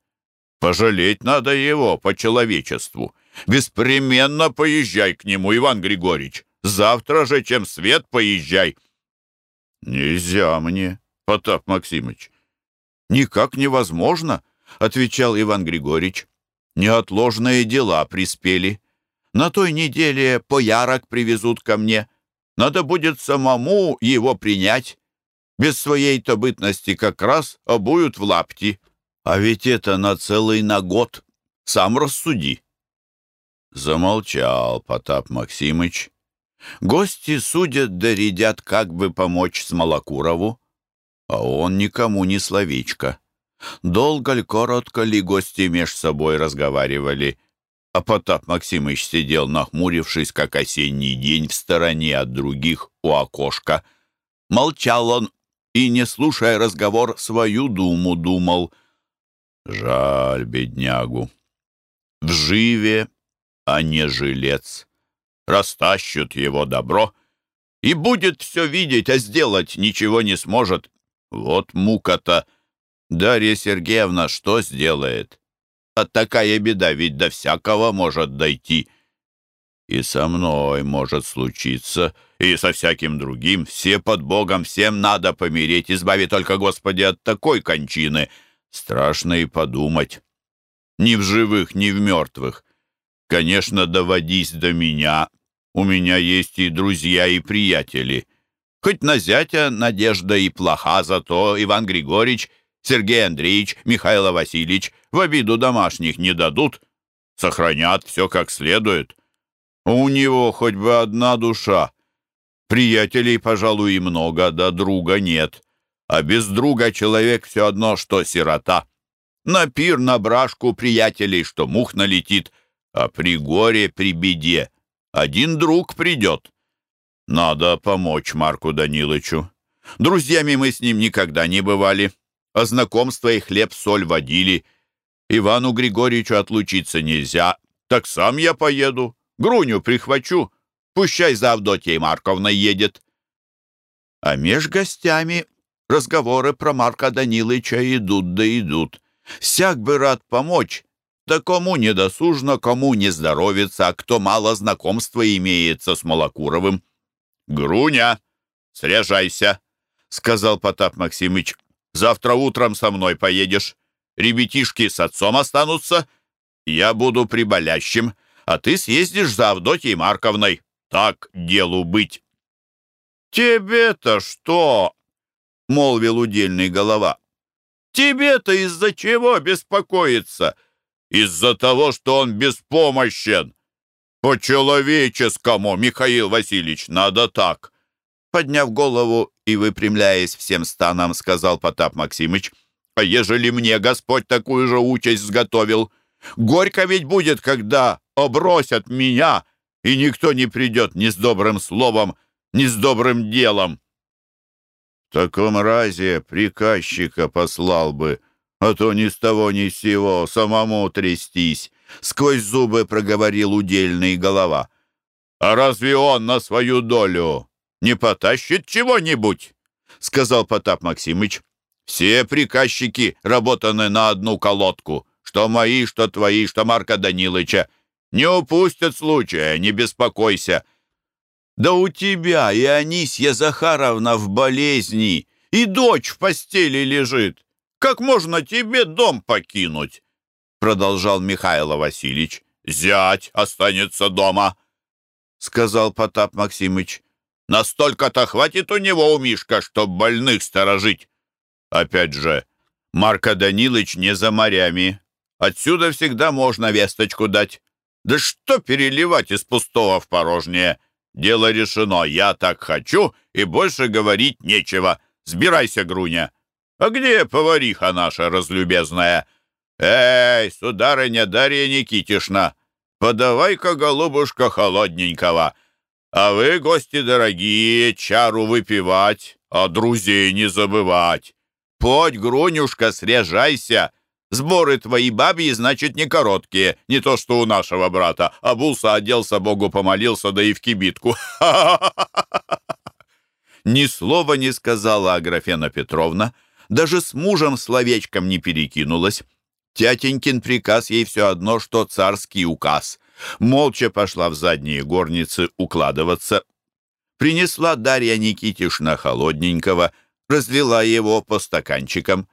Пожалеть надо его по человечеству. Беспременно поезжай к нему, Иван Григорьевич. Завтра же, чем свет, поезжай. Нельзя мне, Потап Максимыч. Никак невозможно, отвечал Иван Григорьевич. Неотложные дела приспели. На той неделе поярок привезут ко мне. Надо будет самому его принять. Без своей-то бытности как раз обуют в лапти. А ведь это на целый на год. Сам рассуди. Замолчал Потап Максимыч. Гости судят да рядят, как бы помочь Смолокурову, а он никому не словечко. Долго ли, коротко ли гости меж собой разговаривали — а Потап Максимыч сидел, нахмурившись, как осенний день, в стороне от других у окошка. Молчал он и, не слушая разговор, свою думу думал. Жаль беднягу. В живе, а не жилец. Растащут его добро, и будет все видеть, а сделать ничего не сможет. Вот мука-то. Дарья Сергеевна что сделает? А такая беда ведь до всякого может дойти. И со мной может случиться, и со всяким другим. Все под Богом, всем надо помереть. Избави только, Господи, от такой кончины. Страшно и подумать. Ни в живых, ни в мертвых. Конечно, доводись до меня. У меня есть и друзья, и приятели. Хоть на зятя надежда и плоха, зато Иван Григорьевич Сергей Андреевич, Михаил Васильевич в обиду домашних не дадут, сохранят все как следует. У него хоть бы одна душа. Приятелей, пожалуй, и много, да друга нет. А без друга человек все одно, что сирота. На пир, на брашку приятелей, что мух налетит, а при горе, при беде один друг придет. Надо помочь Марку Данилычу. Друзьями мы с ним никогда не бывали, а знакомство и хлеб-соль водили. Ивану Григорьевичу отлучиться нельзя, так сам я поеду, Груню прихвачу, пущай за Авдотьей Марковной едет. А меж гостями разговоры про Марка Данилыча идут да идут. Всяк бы рад помочь, да кому недосужно, кому не здоровится, а кто мало знакомства имеется с Малокуровым. «Груня, сряжайся», — сказал Потап Максимыч. «Завтра утром со мной поедешь. Ребятишки с отцом останутся. Я буду приболящим, а ты съездишь за Авдотьей Марковной. Так делу быть». «Тебе-то что?» — молвил удельный голова. «Тебе-то из-за чего беспокоиться?» «Из-за того, что он беспомощен. По-человеческому, Михаил Васильевич, надо так». Подняв голову и выпрямляясь всем станом, сказал Потап Максимыч, «А ежели мне Господь такую же участь сготовил? Горько ведь будет, когда обросят меня, и никто не придет ни с добрым словом, ни с добрым делом». «В таком разе приказчика послал бы, а то ни с того ни с сего самому трястись», — сквозь зубы проговорил удельный голова. «А разве он на свою долю не потащит чего-нибудь?» — сказал Потап Максимыч. «Все приказчики работаны на одну колодку, что мои, что твои, что Марка Данилыча. Не упустят случая, не беспокойся». «Да у тебя и Анисья Захаровна в болезни, и дочь в постели лежит. Как можно тебе дом покинуть?» Продолжал Михаил Васильевич. «Зять останется дома», — сказал Потап Максимыч. «Настолько-то хватит у него у Мишка, чтоб больных сторожить. Опять же, Марко Данилыч не за морями. Отсюда всегда можно весточку дать. Да что переливать из пустого в порожнее? Дело решено, я так хочу, и больше говорить нечего. Сбирайся, Груня». «А где повариха наша разлюбезная?» «Эй, сударыня Дарья Никитишна, подавай-ка, голубушка, холодненького. А вы, гости дорогие, чару выпивать, а друзей не забывать. Подь, Грунюшка, срежайся. Сборы твои бабьи, значит, не короткие, не то что у нашего брата. Обулся, оделся, Богу помолился, да и в кибитку. <laughs> Ни слова не сказала Аграфена Петровна, — даже с мужем словечком не перекинулась. Тятенькин приказ ей все одно, что царский указ. Молча пошла в задние горницы укладываться. Принесла Дарья Никитишна холодненького, разлила его по стаканчикам.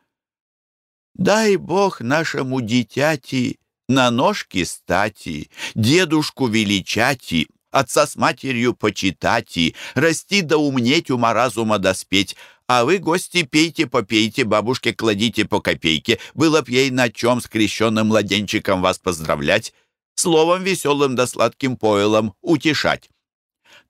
«Дай Бог нашему дитяти на ножки стати, дедушку величати, отца с матерью почитати, расти да умнеть, ума разума доспеть, а вы, гости, пейте, попейте, бабушке кладите по копейке. Было б ей на чем с крещенным младенчиком вас поздравлять, словом веселым да сладким пойлом утешать.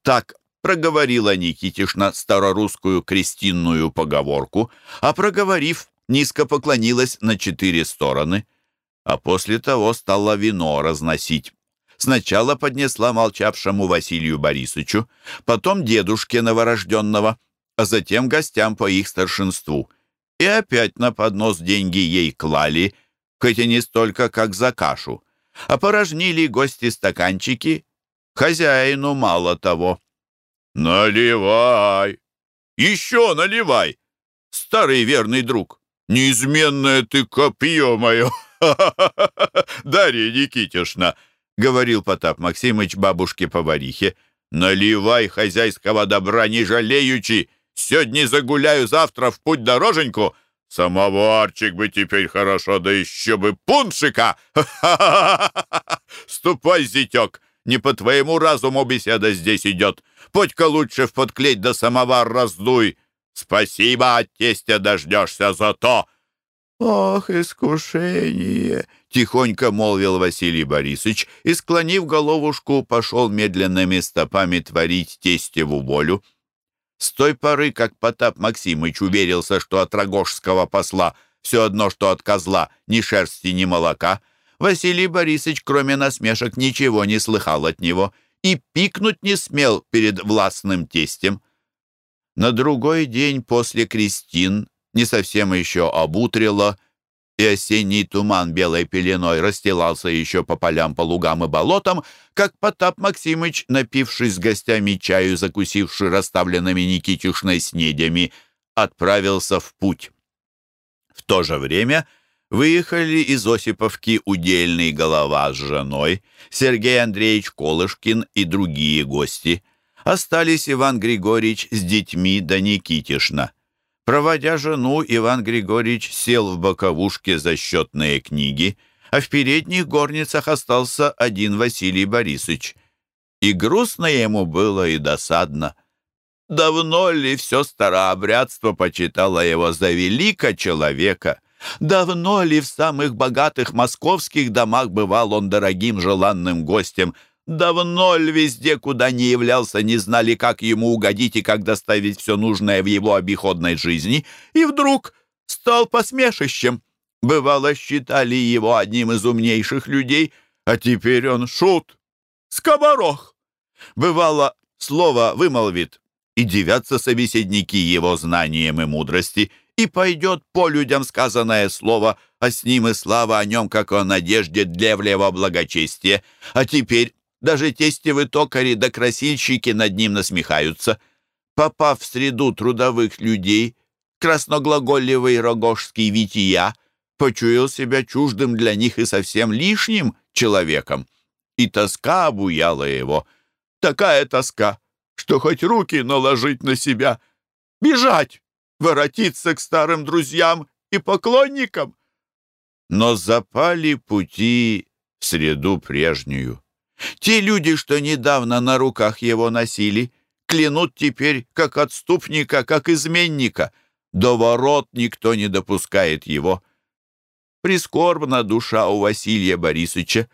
Так проговорила Никитишна старорусскую крестинную поговорку, а проговорив, низко поклонилась на четыре стороны, а после того стала вино разносить. Сначала поднесла молчавшему Василию Борисовичу, потом дедушке новорожденного — а затем гостям по их старшинству. И опять на поднос деньги ей клали, хоть и не столько, как за кашу. Опорожнили гости стаканчики, хозяину мало того. «Наливай! Еще наливай! Старый верный друг, неизменное ты копье мое!» <laughs> «Дарья Никитишна!» — говорил Потап Максимыч бабушке-поварихе. «Наливай хозяйского добра не жалеючи, Сегодня загуляю, завтра в путь дороженьку. Самоварчик бы теперь хорошо, да еще бы пуншика. <laughs> Ступай, зятек, не по твоему разуму беседа здесь идет. Подь-ка лучше в подклеть да самовар раздуй. Спасибо, от тестя дождешься за то. «Ох, искушение!» — тихонько молвил Василий Борисович и, склонив головушку, пошел медленными стопами творить тестеву волю. С той поры, как Потап Максимыч уверился, что от рогожского посла все одно, что от козла, ни шерсти, ни молока, Василий Борисович, кроме насмешек, ничего не слыхал от него и пикнуть не смел перед властным тестем. На другой день после крестин не совсем еще обутрило, и осенний туман белой пеленой расстилался еще по полям, по лугам и болотам, как Потап Максимыч, напившись с гостями чаю, закусивший расставленными Никитюшной снедями, отправился в путь. В то же время выехали из Осиповки удельный голова с женой, Сергей Андреевич Колышкин и другие гости. Остались Иван Григорьевич с детьми да Никитишна. Проводя жену, Иван Григорьевич сел в боковушке за счетные книги, а в передних горницах остался один Василий Борисович. И грустно ему было, и досадно. Давно ли все старообрядство почитало его за велика человека? Давно ли в самых богатых московских домах бывал он дорогим желанным гостем – Давно ли везде, куда не являлся, не знали, как ему угодить и как доставить все нужное в его обиходной жизни, и вдруг стал посмешищем. Бывало, считали его одним из умнейших людей, а теперь он шут, скоморох. Бывало, слово вымолвит, и девятся собеседники его знанием и мудрости, и пойдет по людям сказанное слово, а с ним и слава о нем, как о надежде древнего благочестия. А теперь даже тестевы токари да красильщики над ним насмехаются. Попав в среду трудовых людей, красноглаголевый рогожский вития почуял себя чуждым для них и совсем лишним человеком. И тоска обуяла его. Такая тоска, что хоть руки наложить на себя, бежать, воротиться к старым друзьям и поклонникам. Но запали пути в среду прежнюю. Те люди, что недавно на руках его носили, клянут теперь как отступника, как изменника. До ворот никто не допускает его. Прискорбна душа у Василия Борисовича.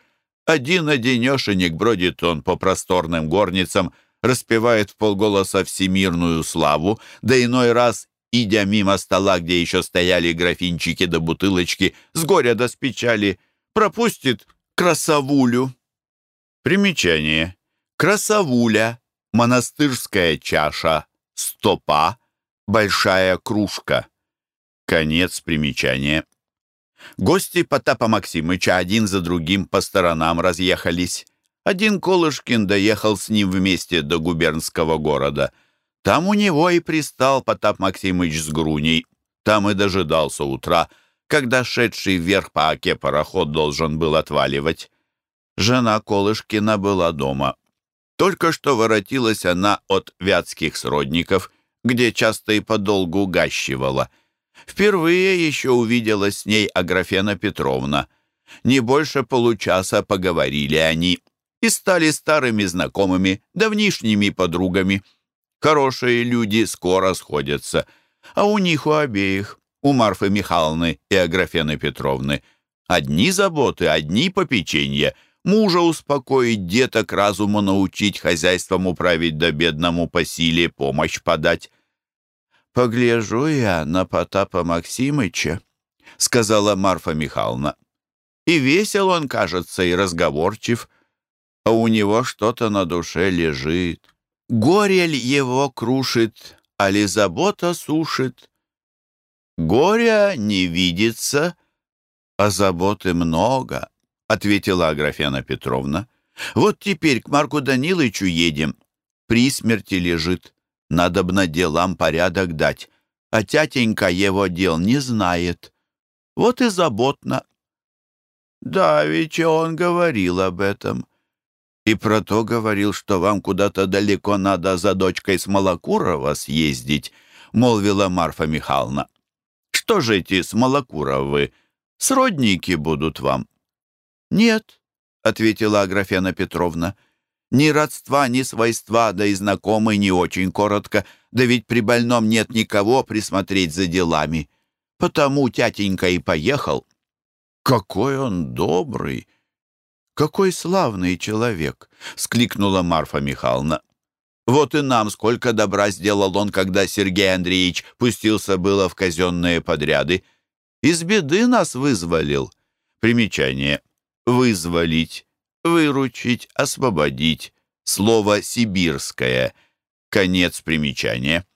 Один-одинешенек бродит он по просторным горницам, распевает в полголоса всемирную славу, да иной раз, идя мимо стола, где еще стояли графинчики да бутылочки, с горя до с печали, пропустит красавулю. Примечание. Красавуля, монастырская чаша, стопа, большая кружка. Конец примечания. Гости Потапа Максимыча один за другим по сторонам разъехались. Один Колышкин доехал с ним вместе до губернского города. Там у него и пристал Потап Максимыч с Груней. Там и дожидался утра, когда шедший вверх по оке пароход должен был отваливать. Жена Колышкина была дома. Только что воротилась она от вятских сродников, где часто и подолгу гащивала. Впервые еще увиделась с ней Аграфена Петровна. Не больше получаса поговорили они и стали старыми знакомыми, давнишними подругами. Хорошие люди скоро сходятся, а у них у обеих, у Марфы Михайловны и Аграфены Петровны, одни заботы, одни попечения — мужа успокоить, деток разуму научить, хозяйством управить да бедному по силе помощь подать. «Погляжу я на Потапа Максимыча», — сказала Марфа Михайловна. «И весел он, кажется, и разговорчив, а у него что-то на душе лежит. Горель его крушит, а ли забота сушит. Горя не видится, а заботы много» ответила Аграфена Петровна. «Вот теперь к Марку Данилычу едем. При смерти лежит. Надо б на делам порядок дать. А тятенька его дел не знает. Вот и заботно». «Да, ведь он говорил об этом. И про то говорил, что вам куда-то далеко надо за дочкой Смолокурова съездить», — молвила Марфа Михайловна. «Что же эти Смолокуровы? Сродники будут вам». «Нет», — ответила Аграфена Петровна, — «ни родства, ни свойства, да и знакомый не очень коротко, да ведь при больном нет никого присмотреть за делами. Потому тятенька и поехал. Какой он добрый! Какой славный человек! — скликнула Марфа Михайловна. Вот и нам сколько добра сделал он, когда Сергей Андреевич пустился было в казенные подряды. Из беды нас вызволил. Примечание. Вызволить, выручить, освободить. Слово «сибирское». Конец примечания.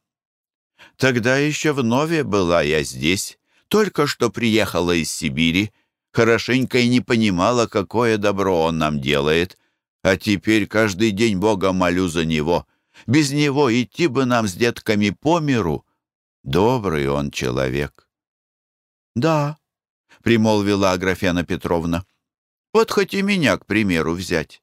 Тогда еще вновь была я здесь, только что приехала из Сибири, хорошенько и не понимала, какое добро он нам делает, а теперь каждый день Бога молю за него. Без него идти бы нам с детками по миру. Добрый он человек. «Да», — примолвила Аграфена Петровна, — «вот хоть и меня, к примеру, взять.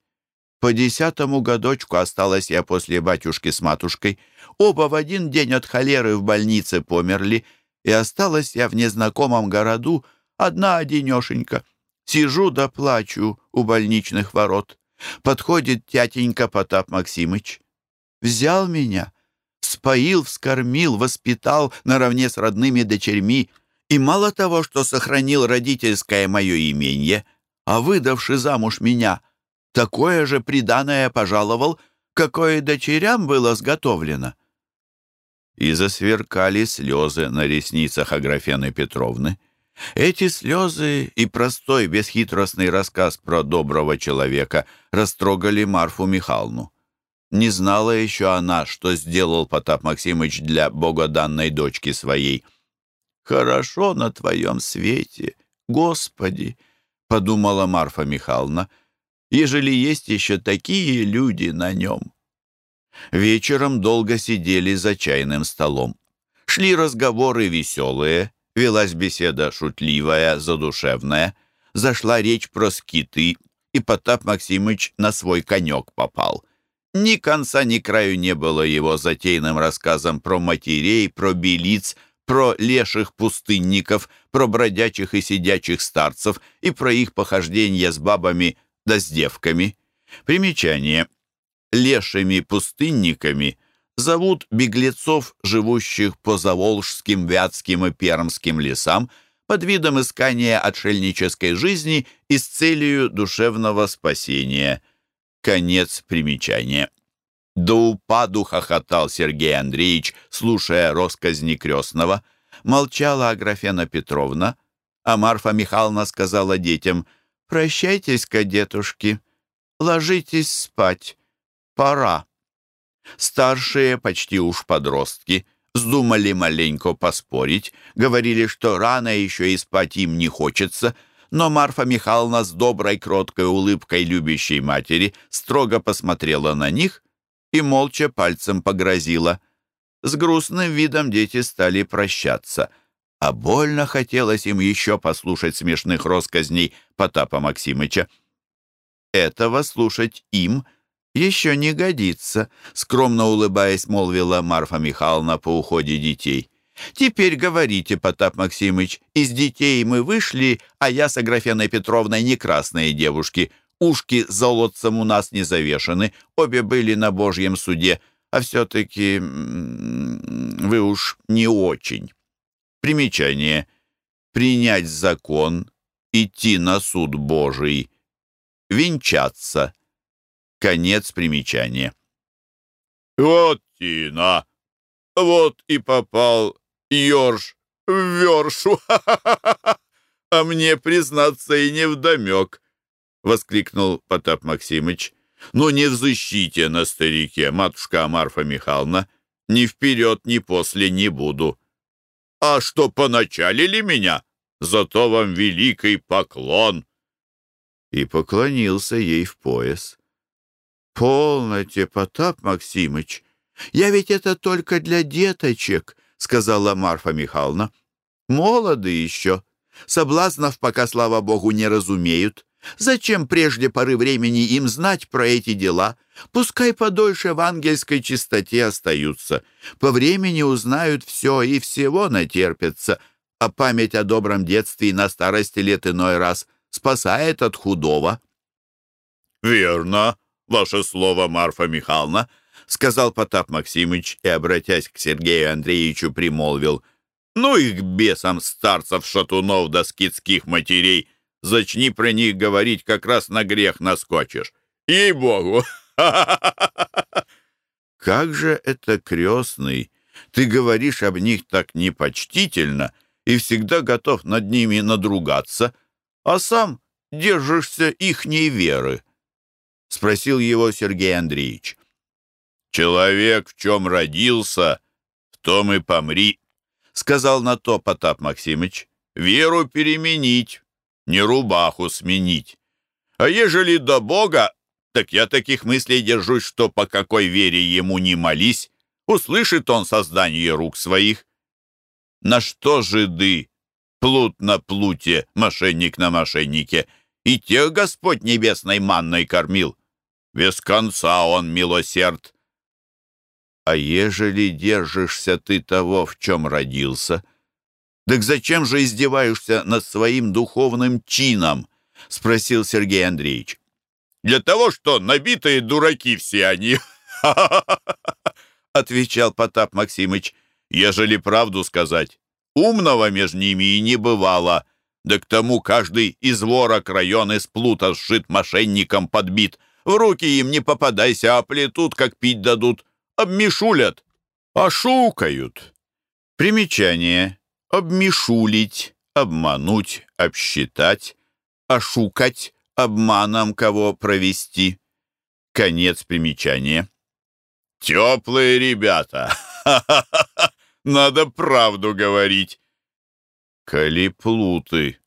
По десятому годочку осталась я после батюшки с матушкой. Оба в один день от холеры в больнице померли, и осталась я в незнакомом городу, одна одинешенька. Сижу да плачу у больничных ворот. Подходит тятенька Потап Максимыч. Взял меня, споил, вскормил, воспитал наравне с родными дочерьми, и мало того, что сохранил родительское мое имение, а выдавши замуж меня — такое же приданое пожаловал, какое дочерям было сготовлено. И засверкали слезы на ресницах Аграфены Петровны. Эти слезы и простой бесхитростный рассказ про доброго человека растрогали Марфу Михайловну. Не знала еще она, что сделал Потап Максимыч для богоданной дочки своей. «Хорошо на твоем свете, Господи!» — подумала Марфа Михайловна — ежели есть еще такие люди на нем. Вечером долго сидели за чайным столом. Шли разговоры веселые, велась беседа шутливая, задушевная. Зашла речь про скиты, и Потап Максимыч на свой конек попал. Ни конца, ни краю не было его затейным рассказом про матерей, про белиц, про леших пустынников, про бродячих и сидячих старцев и про их похождения с бабами да с девками. Примечание. Лешими пустынниками зовут беглецов, живущих по Заволжским, Вятским и Пермским лесам, под видом искания отшельнической жизни и с целью душевного спасения. Конец примечания. До упаду хохотал Сергей Андреевич, слушая росказни крестного. Молчала Аграфена Петровна, а Марфа Михайловна сказала детям — «Прощайтесь-ка, дедушки, ложитесь спать, пора». Старшие, почти уж подростки, вздумали маленько поспорить, говорили, что рано еще и спать им не хочется, но Марфа Михайловна с доброй, кроткой улыбкой любящей матери строго посмотрела на них и молча пальцем погрозила. С грустным видом дети стали прощаться — а больно хотелось им еще послушать смешных росказней Потапа Максимыча. «Этого слушать им еще не годится», — скромно улыбаясь, молвила Марфа Михайловна по уходе детей. «Теперь говорите, Потап Максимыч, из детей мы вышли, а я с Аграфеной Петровной не красные девушки. Ушки золотцем у нас не завешаны, обе были на Божьем суде, а все-таки вы уж не очень». Примечание. Принять закон, идти на суд Божий, венчаться. Конец примечания. Вот Тина, вот и попал Ёрш в вершу. <laughs> А мне, признаться, и не вдомек, — воскликнул Потап Максимыч. Ну, не в защите на старике, матушка Марфа Михайловна. Ни вперед, ни после не буду. А что поначалили меня? Зато вам великий поклон!» И поклонился ей в пояс. «Полноте, Потап Максимыч, я ведь это только для деточек», — сказала Марфа Михайловна. «Молоды еще. Соблазнов пока, слава богу, не разумеют. Зачем прежде поры времени им знать про эти дела? Пускай подольше в ангельской чистоте остаются. По времени узнают все и всего натерпятся, а память о добром детстве и на старости лет иной раз спасает от худого. «Верно, ваше слово, Марфа Михайловна», — сказал Потап Максимыч и, обратясь к Сергею Андреевичу, примолвил. Ну их бесам старцев, шатунов да скидских матерей. Зачни про них говорить, как раз на грех наскочишь. Ей-богу! <laughs> Как же это, крестный, ты говоришь об них так непочтительно и всегда готов над ними надругаться, а сам держишься ихней веры? — спросил его Сергей Андреевич. «Человек в чем родился, в том и помри», — сказал на то Потап Максимыч. «Веру переменить, не рубаху сменить. А ежели до Бога, так я таких мыслей держусь, что по какой вере ему не молись, услышит он создание рук своих. На что жиды? Плут на плуте, мошенник на мошеннике. И тех Господь небесной манной кормил. Без конца он милосерд. А ежели держишься ты того, в чем родился, так зачем же издеваешься над своим духовным чином? Спросил Сергей Андреевич. Для того, что набитые дураки все они, <laughs> отвечал Потап Максимыч. Ежели правду сказать, умного между ними и не бывало. Да к тому каждый из ворок район из плута сшит мошенником подбит. В руки им не попадайся, а плетут, как пить дадут. Обмешулят, ошукают. Примечание. Обмешулить, обмануть, обсчитать, ошукать, обманом кого провести. Конец примечания. Теплые ребята. <laughs> Надо правду говорить. Коли плуты.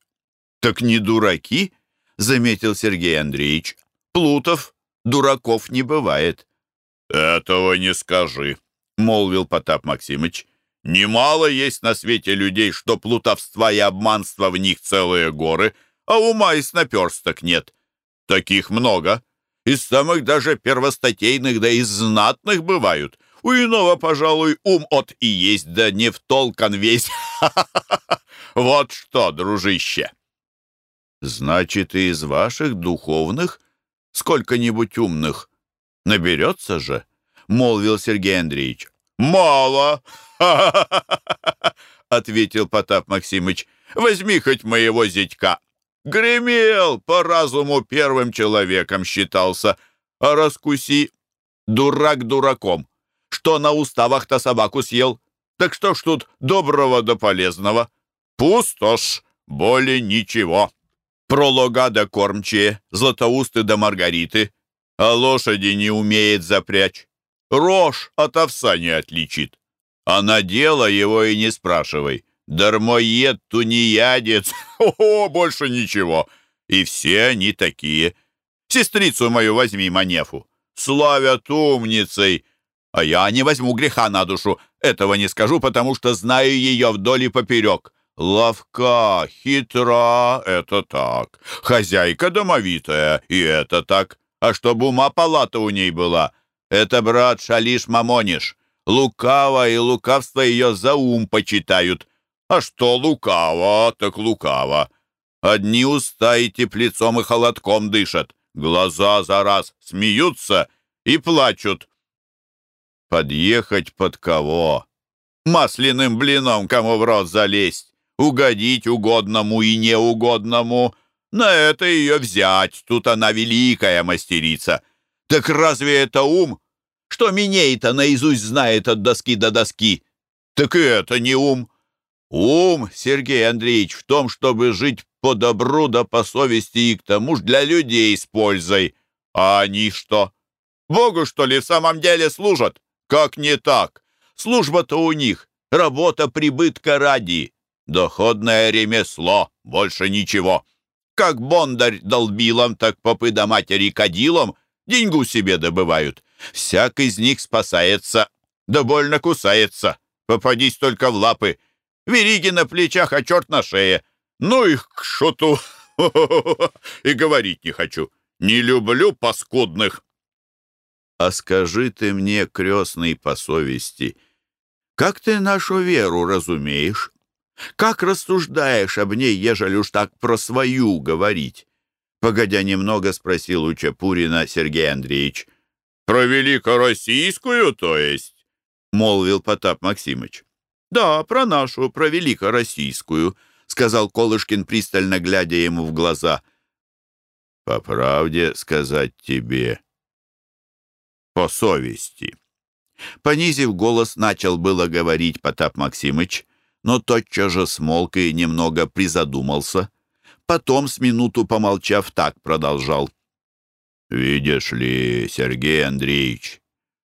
Так не дураки, заметил Сергей Андреевич. Плутов, дураков не бывает. Этого не скажи, молвил Потап Максимыч. Немало есть на свете людей, что плутовства и обманства в них целые горы, а ума и снаперсток нет. Таких много. Из самых даже первостатейных, да из знатных бывают. У иного, пожалуй, ум от и есть, да не в толкан весь. <laughs> Вот что, дружище. Значит, и из ваших духовных сколько-нибудь умных наберется же, молвил Сергей Андреевич. Мало, <laughs> ответил Потап Максимыч. Возьми хоть моего зятька. Гремел, по разуму первым человеком считался. А раскуси, дурак дураком. Что на уставах-то собаку съел? Так что ж тут доброго да полезного? Пустошь, более ничего. Пролога да кормчие, златоусты да маргариты. А лошади не умеет запрячь. Рожь от овса не отличит. А на дело его и не спрашивай. Дармоед, тунеядец, <laughs> о, больше ничего. И все они такие. Сестрицу мою возьми, Манефу. Славят умницей. А я не возьму греха на душу. Этого не скажу, потому что знаю ее вдоль и поперек. Ловка, хитра — это так. Хозяйка домовитая — и это так. А чтобы ума палата у ней была — это, брат, шалиш мамониш. Лукаво и лукавство ее за ум почитают. А что лукаво, так лукаво. Одни уста и теплицом и холодком дышат, глаза за раз смеются и плачут. Подъехать под кого? Масляным блином кому в рот залезть, угодить угодному и неугодному. На это ее взять, тут она великая мастерица. Так разве это ум? Что Миней-то наизусть знает от доски до доски? Так и это не ум. Ум, Сергей Андреевич, в том, чтобы жить по добру да по совести и к тому ж для людей с пользой. А они что? Богу, что ли, в самом деле служат? Как не так? Служба-то у них, работа прибытка ради. Доходное ремесло, больше ничего. Как бондарь долбилом, так попы до матери кадилом деньгу себе добывают. Всяк из них спасается, да больно кусается. Попадись только в лапы, Вериги на плечах, а черт на шее. Ну их к шуту. <laughs> И говорить не хочу. Не люблю паскудных. А скажи ты мне, крестный по совести, как ты нашу веру разумеешь? Как рассуждаешь об ней, ежели уж так про свою говорить? Погодя немного, спросил у Чапурина Сергей Андреевич. «Про великороссийскую, то есть?» — молвил Потап Максимыч. Да, про нашу, про великороссийскую, сказал Колышкин, пристально глядя ему в глаза. По правде сказать тебе, по совести. Понизив голос, начал было говорить Потап Максимыч, но тотчас же смолк и немного призадумался. Потом, с минуту помолчав, так продолжал. «Видишь ли, Сергей Андреевич,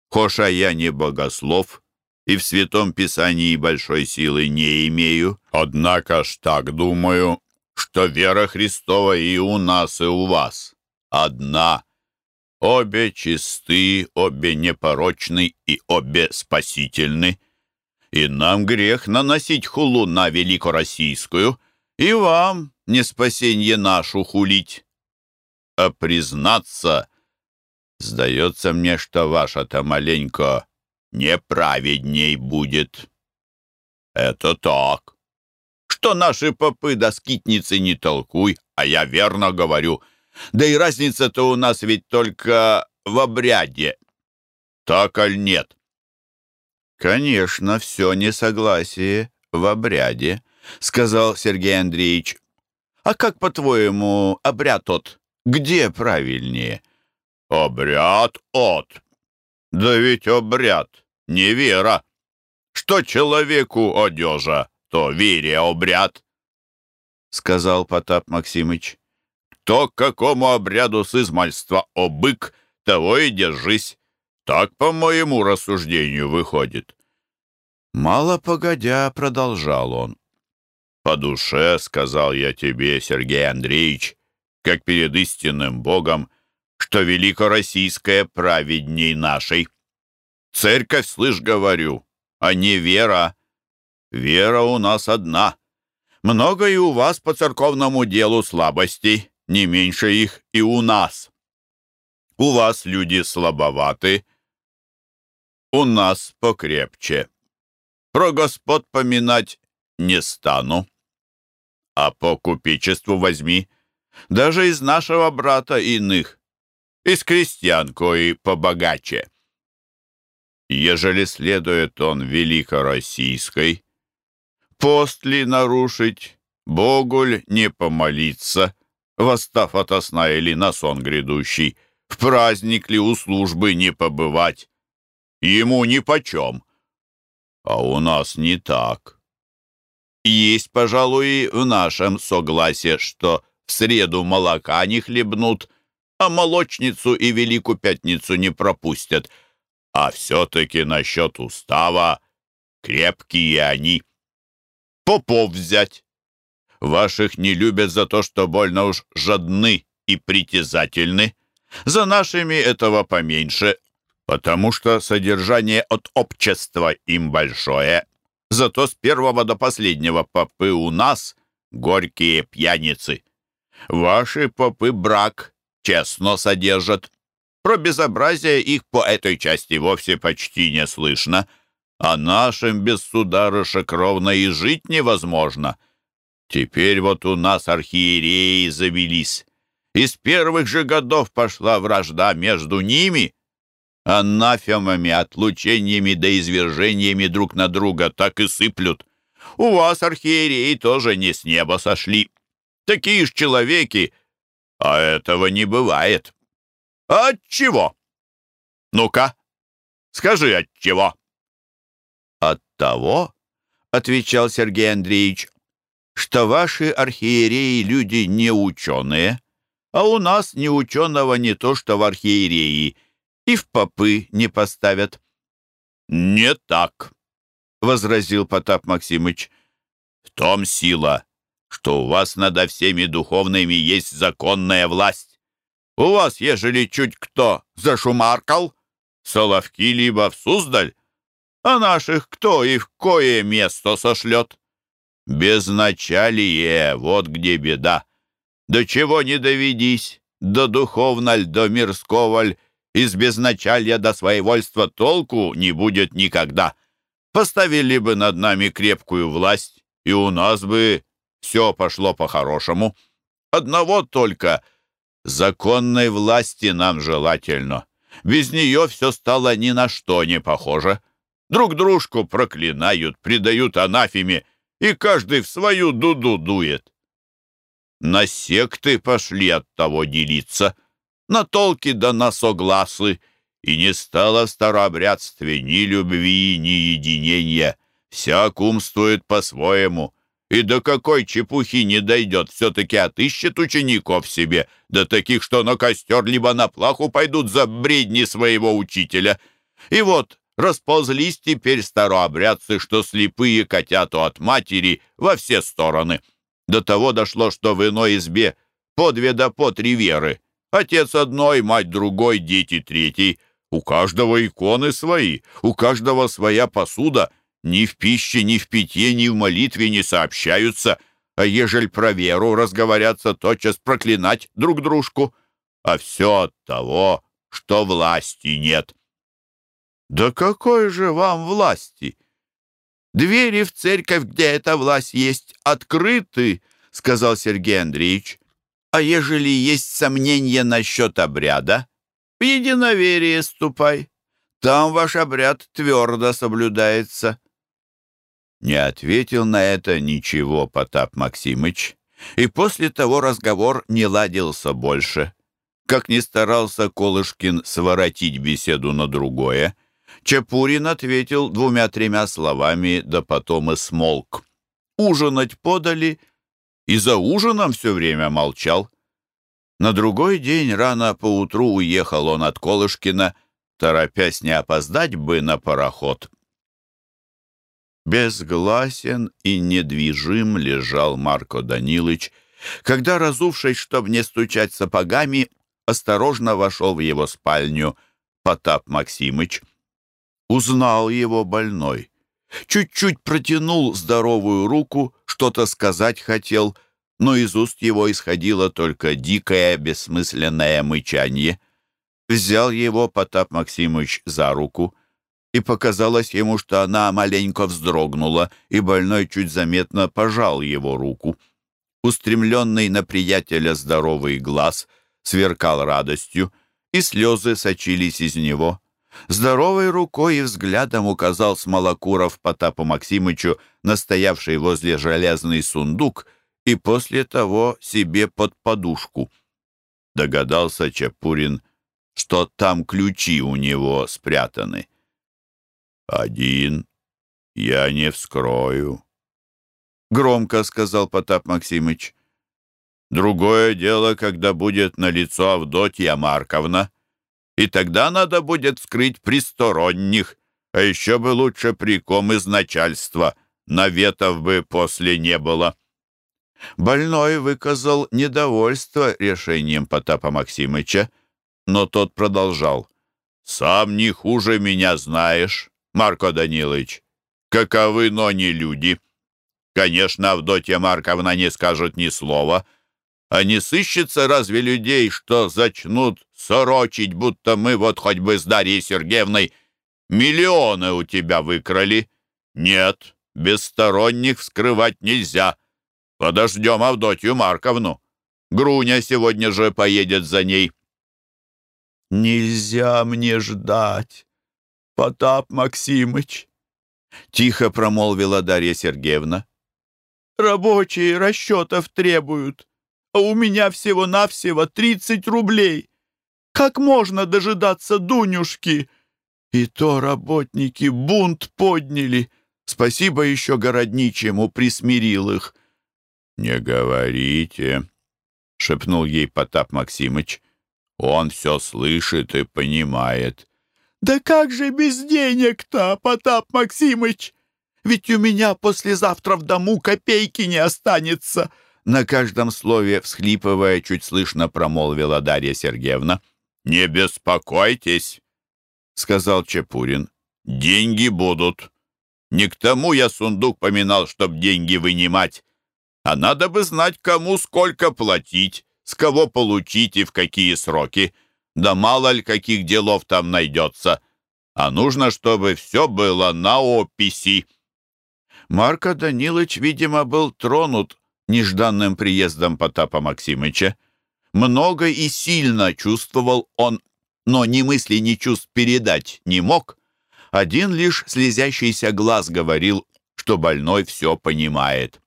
хоша я не богослов и в Святом Писании большой силы не имею, однако ж так думаю, что вера Христова и у нас, и у вас одна» Обе чисты, обе непорочны и обе спасительны. И нам грех наносить хулу на великороссийскую, и вам не спасенье нашу хулить. А признаться, сдается мне, что ваша-то маленько неправедней будет. Это так. Что наши попы да скитницы не толкуй, а я верно говорю — да и разница-то у нас ведь только в обряде. Так аль нет? Конечно, все несогласие в обряде, сказал Сергей Андреевич. А как, по-твоему, обряд от? Где правильнее? Обряд от. Да ведь обряд не вера. Что человеку одежа, то вере обряд, сказал Потап Максимыч. То, к какому обряду с измальства обык, того и держись. Так, по моему рассуждению, выходит. Мало погодя, продолжал он. «По душе, — сказал я тебе, Сергей Андреевич, как перед истинным Богом, что великороссийская праведней нашей. Церковь, слышь, говорю, а не вера. Вера у нас одна. Много и у вас по церковному делу слабостей не меньше их и у нас. У вас люди слабоваты, у нас покрепче. Про господ поминать не стану. А по купечеству возьми, даже из нашего брата иных, из крестьян кои побогаче. Ежели следует он великороссийской, пост ли нарушить, Богу ль не помолиться — восстав ото сна или на сон грядущий, в праздник ли у службы не побывать. Ему нипочем. А у нас не так. Есть, пожалуй, в нашем согласии, что в среду молока не хлебнут, а молочницу и Великую Пятницу не пропустят. А все-таки насчет устава крепкие они. Попов взять. Ваших не любят за то, что больно уж жадны и притязательны. За нашими этого поменьше, потому что содержание от общества им большое. Зато с первого до последнего попы у нас горькие пьяницы. Ваши попы брак честно содержат. Про безобразие их по этой части вовсе почти не слышно, а нашим без сударышек ровно и жить невозможно — Теперь вот у нас архиереи завелись. Из первых же годов пошла вражда между ними, анафемами, отлучениями да извержениями друг на друга так и сыплют. У вас архиереи тоже не с неба сошли. Такие ж человеки, а этого не бывает. От чего? Ну-ка, скажи, от чего? От того, — отвечал Сергей Андреевич, что ваши архиереи люди не ученые, а у нас ни ученого не то что в архиереи, и в попы не поставят». «Не так», — возразил Потап Максимыч. «В том сила, что у вас над всеми духовными есть законная власть. У вас, ежели чуть кто зашумаркал, Соловки либо в Суздаль, а наших кто и в кое место сошлет?» Безначалие, вот где беда. До чего не доведись, до духовналь, до мирсковаль, из безначалья до своевольства толку не будет никогда. Поставили бы над нами крепкую власть, и у нас бы все пошло по-хорошему. Одного только законной власти нам желательно. Без нее все стало ни на что не похоже. Друг дружку проклинают, предают анафеме, и каждый в свою дуду дует. На секты пошли от того делиться, на толки да на согласы, и не стало в старообрядстве ни любви, ни единения. Всяк умствует по-своему, и до какой чепухи не дойдет, все-таки отыщет учеников себе, да таких, что на костер либо на плаху пойдут за бредни своего учителя. И вот расползлись теперь старообрядцы, что слепые котяту от матери во все стороны. До того дошло, что в иной избе по две да по три веры. Отец одной, мать другой, дети третий. У каждого иконы свои, у каждого своя посуда — ни в пище, ни в питье, ни в молитве не сообщаются, а ежель про веру разговорятся, тотчас проклинать друг дружку. А все от того, что власти нет. Да какой же вам власти? Двери в церковь, где эта власть есть, открыты, сказал Сергей Андреевич. А ежели есть сомнения насчет обряда, в единоверие ступай. Там ваш обряд твердо соблюдается. Не ответил на это ничего Потап Максимыч, и после того разговор не ладился больше. Как ни старался Колышкин своротить беседу на другое, Чапурин ответил двумя-тремя словами, да потом и смолк. Ужинать подали, и за ужином все время молчал. На другой день рано поутру уехал он от Колышкина, торопясь не опоздать бы на пароход. Безгласен и недвижим лежал Марко Данилыч, когда, разувшись, чтобы не стучать сапогами, осторожно вошел в его спальню Потап Максимыч. Узнал его больной. Чуть-чуть протянул здоровую руку, что-то сказать хотел, но из уст его исходило только дикое, бессмысленное мычание. Взял его Потап Максимыч за руку — и показалось ему, что она маленько вздрогнула, и больной чуть заметно пожал его руку. Устремленный на приятеля здоровый глаз сверкал радостью, и слезы сочились из него. Здоровой рукой и взглядом указал Смолокуров Потапу Максимычу, настоявший возле железный сундук, и после того себе под подушку. Догадался Чапурин, что там ключи у него спрятаны. «Один я не вскрою», — громко сказал Потап Максимыч. «Другое дело, когда будет на лицо Авдотья Марковна, и тогда надо будет вскрыть присторонних, а еще бы лучше при ком из начальства, наветов бы после не было». Больной выказал недовольство решением Потапа Максимыча, но тот продолжал. «Сам не хуже меня знаешь. Марко Данилович, каковы, но не люди. Конечно, Авдотья Марковна не скажет ни слова, а не сыщется разве людей, что зачнут сорочить, будто мы вот хоть бы с Дарьей Сергеевной миллионы у тебя выкрали? Нет, без сторонних вскрывать нельзя. Подождем Авдотью Марковну. Груня сегодня же поедет за ней. «Нельзя мне ждать», Потап Максимыч!» — тихо промолвила Дарья Сергеевна. «Рабочие расчетов требуют, а у меня всего-навсего тридцать рублей. Как можно дожидаться Дунюшки?» И то работники бунт подняли. Спасибо еще городничему, присмирил их. «Не говорите», — шепнул ей Потап Максимыч. «Он все слышит и понимает. «Да как же без денег-то, Потап Максимыч? Ведь у меня послезавтра в дому копейки не останется!» На каждом слове, всхлипывая, чуть слышно промолвила Дарья Сергеевна. «Не беспокойтесь», — сказал Чепурин. «Деньги будут. Не к тому я сундук поминал, чтоб деньги вынимать. А надо бы знать, кому сколько платить, с кого получить и в какие сроки. Да мало ли каких делов там найдется. А нужно, чтобы все было на описи. Марко Данилович, видимо, был тронут нежданным приездом Потапа Максимыча. Много и сильно чувствовал он, но ни мысли, ни чувств передать не мог. Один лишь слезящийся глаз говорил, что больной все понимает.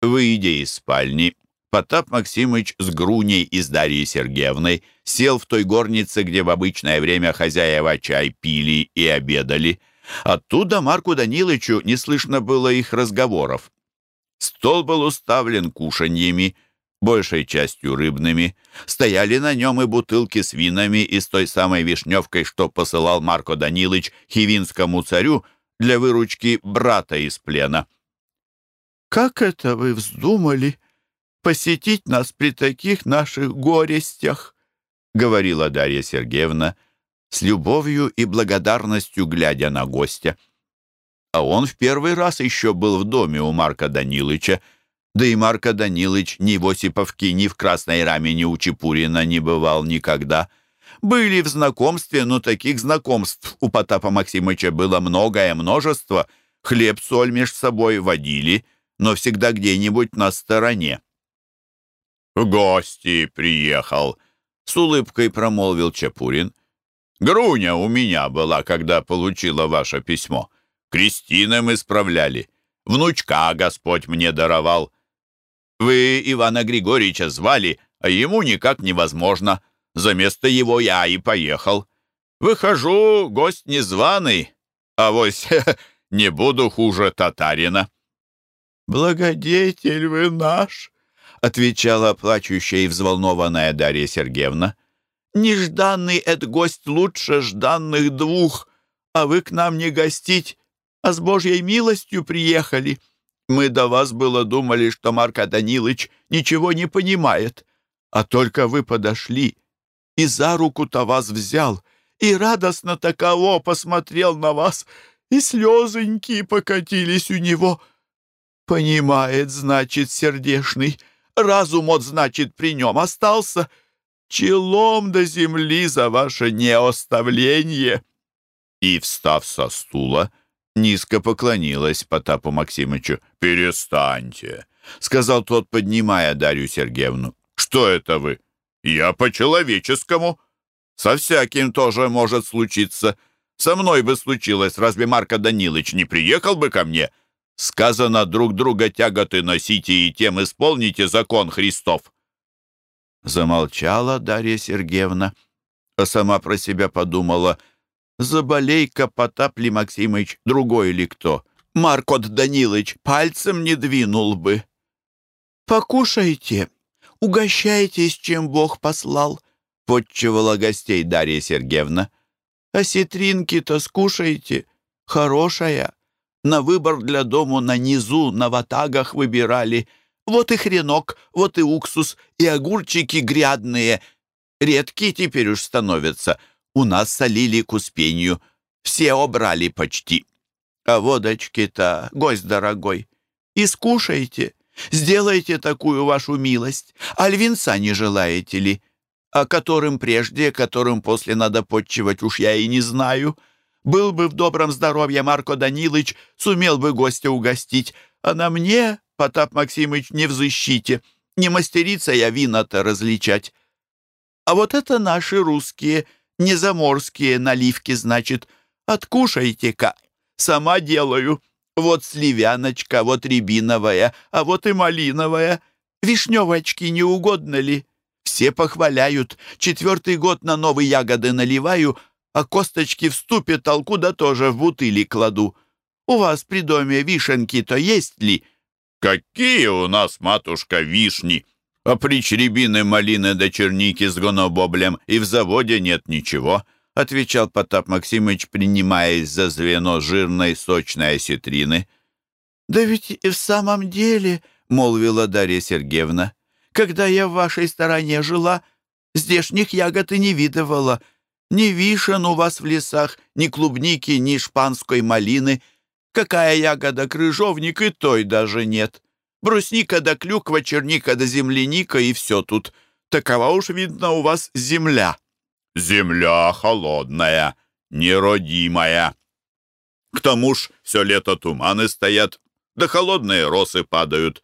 Выйдя из спальни, Потап Максимыч с Груней и с Дарьей Сергеевной сел в той горнице, где в обычное время хозяева чай пили и обедали. Оттуда Марку Данилычу не слышно было их разговоров. Стол был уставлен кушаньями, большей частью рыбными. Стояли на нем и бутылки с винами и с той самой вишневкой, что посылал Марко Данилыч хивинскому царю для выручки брата из плена. «Как это вы вздумали?» посетить нас при таких наших горестях», — говорила Дарья Сергеевна, с любовью и благодарностью глядя на гостя. А он в первый раз еще был в доме у Марка Данилыча, да и Марка Данилыч ни в Осиповке, ни в Красной Раме, ни у Чепурина не бывал никогда. Были в знакомстве, но таких знакомств у Потапа Максимыча было многое множество. Хлеб-соль меж собой водили, но всегда где-нибудь на стороне. «В гости приехал», — с улыбкой промолвил Чапурин. «Груня у меня была, когда получила ваше письмо. Крестины мы справляли. Внучка Господь мне даровал. Вы Ивана Григорьевича звали, а ему никак невозможно. За место его я и поехал. Выхожу, гость незваный, а вось <laughs> не буду хуже татарина». «Благодетель вы наш!» — отвечала плачущая и взволнованная Дарья Сергеевна. «Нежданный эт гость лучше жданных двух, а вы к нам не гостить, а с Божьей милостью приехали. Мы до вас было думали, что Марк Данилыч ничего не понимает, а только вы подошли и за руку-то вас взял, и радостно таково посмотрел на вас, и слезоньки покатились у него. Понимает, значит, сердешный» разум от, значит, при нем остался. Челом до земли за ваше неоставление!» И, встав со стула, низко поклонилась Потапу Максимычу. «Перестаньте!» — сказал тот, поднимая Дарью Сергеевну. «Что это вы? Я по-человеческому. Со всяким тоже может случиться. Со мной бы случилось, разве Марко Данилович не приехал бы ко мне?» Сказано, друг друга тяготы носите и тем исполните закон Христов. Замолчала Дарья Сергеевна, а сама про себя подумала, заболей-ка Потап ли Максимыч, другой ли кто. Маркот Данилыч пальцем не двинул бы. «Покушайте, угощайтесь, чем Бог послал», — подчевала гостей Дарья Сергеевна. «А ситринки-то скушайте, хорошая, на выбор для дому на низу, на ватагах выбирали. Вот и хренок, вот и уксус, и огурчики грядные. Редкие теперь уж становятся. У нас солили к успению. Все обрали почти. А водочки-то, гость дорогой, искушайте, сделайте такую вашу милость. Альвинца не желаете ли? А которым прежде, которым после надо подчивать, уж я и не знаю». Был бы в добром здоровье Марко Данилыч, сумел бы гостя угостить, а на мне, Потап Максимыч, не в защите. Не мастерица я вина-то различать. А вот это наши русские, незаморские наливки, значит. Откушайте-ка. Сама делаю. Вот сливяночка, вот рябиновая, а вот и малиновая. Вишневочки не угодно ли? Все похваляют. Четвертый год на новые ягоды наливаю — а косточки в ступе толку да тоже в бутыли кладу. У вас при доме вишенки-то есть ли?» «Какие у нас, матушка, вишни! При рябины, малины да черники с гонобоблем и в заводе нет ничего», — отвечал Потап Максимыч, принимаясь за звено жирной сочной осетрины. «Да ведь и в самом деле, — молвила Дарья Сергеевна, — когда я в вашей стороне жила, здешних ягод и не видывала». Ни вишен у вас в лесах, ни клубники, ни шпанской малины. Какая ягода крыжовник, и той даже нет. Брусника да клюква, черника да земляника, и все тут. Такова уж, видно, у вас земля». «Земля холодная, неродимая. К тому ж все лето туманы стоят, да холодные росы падают.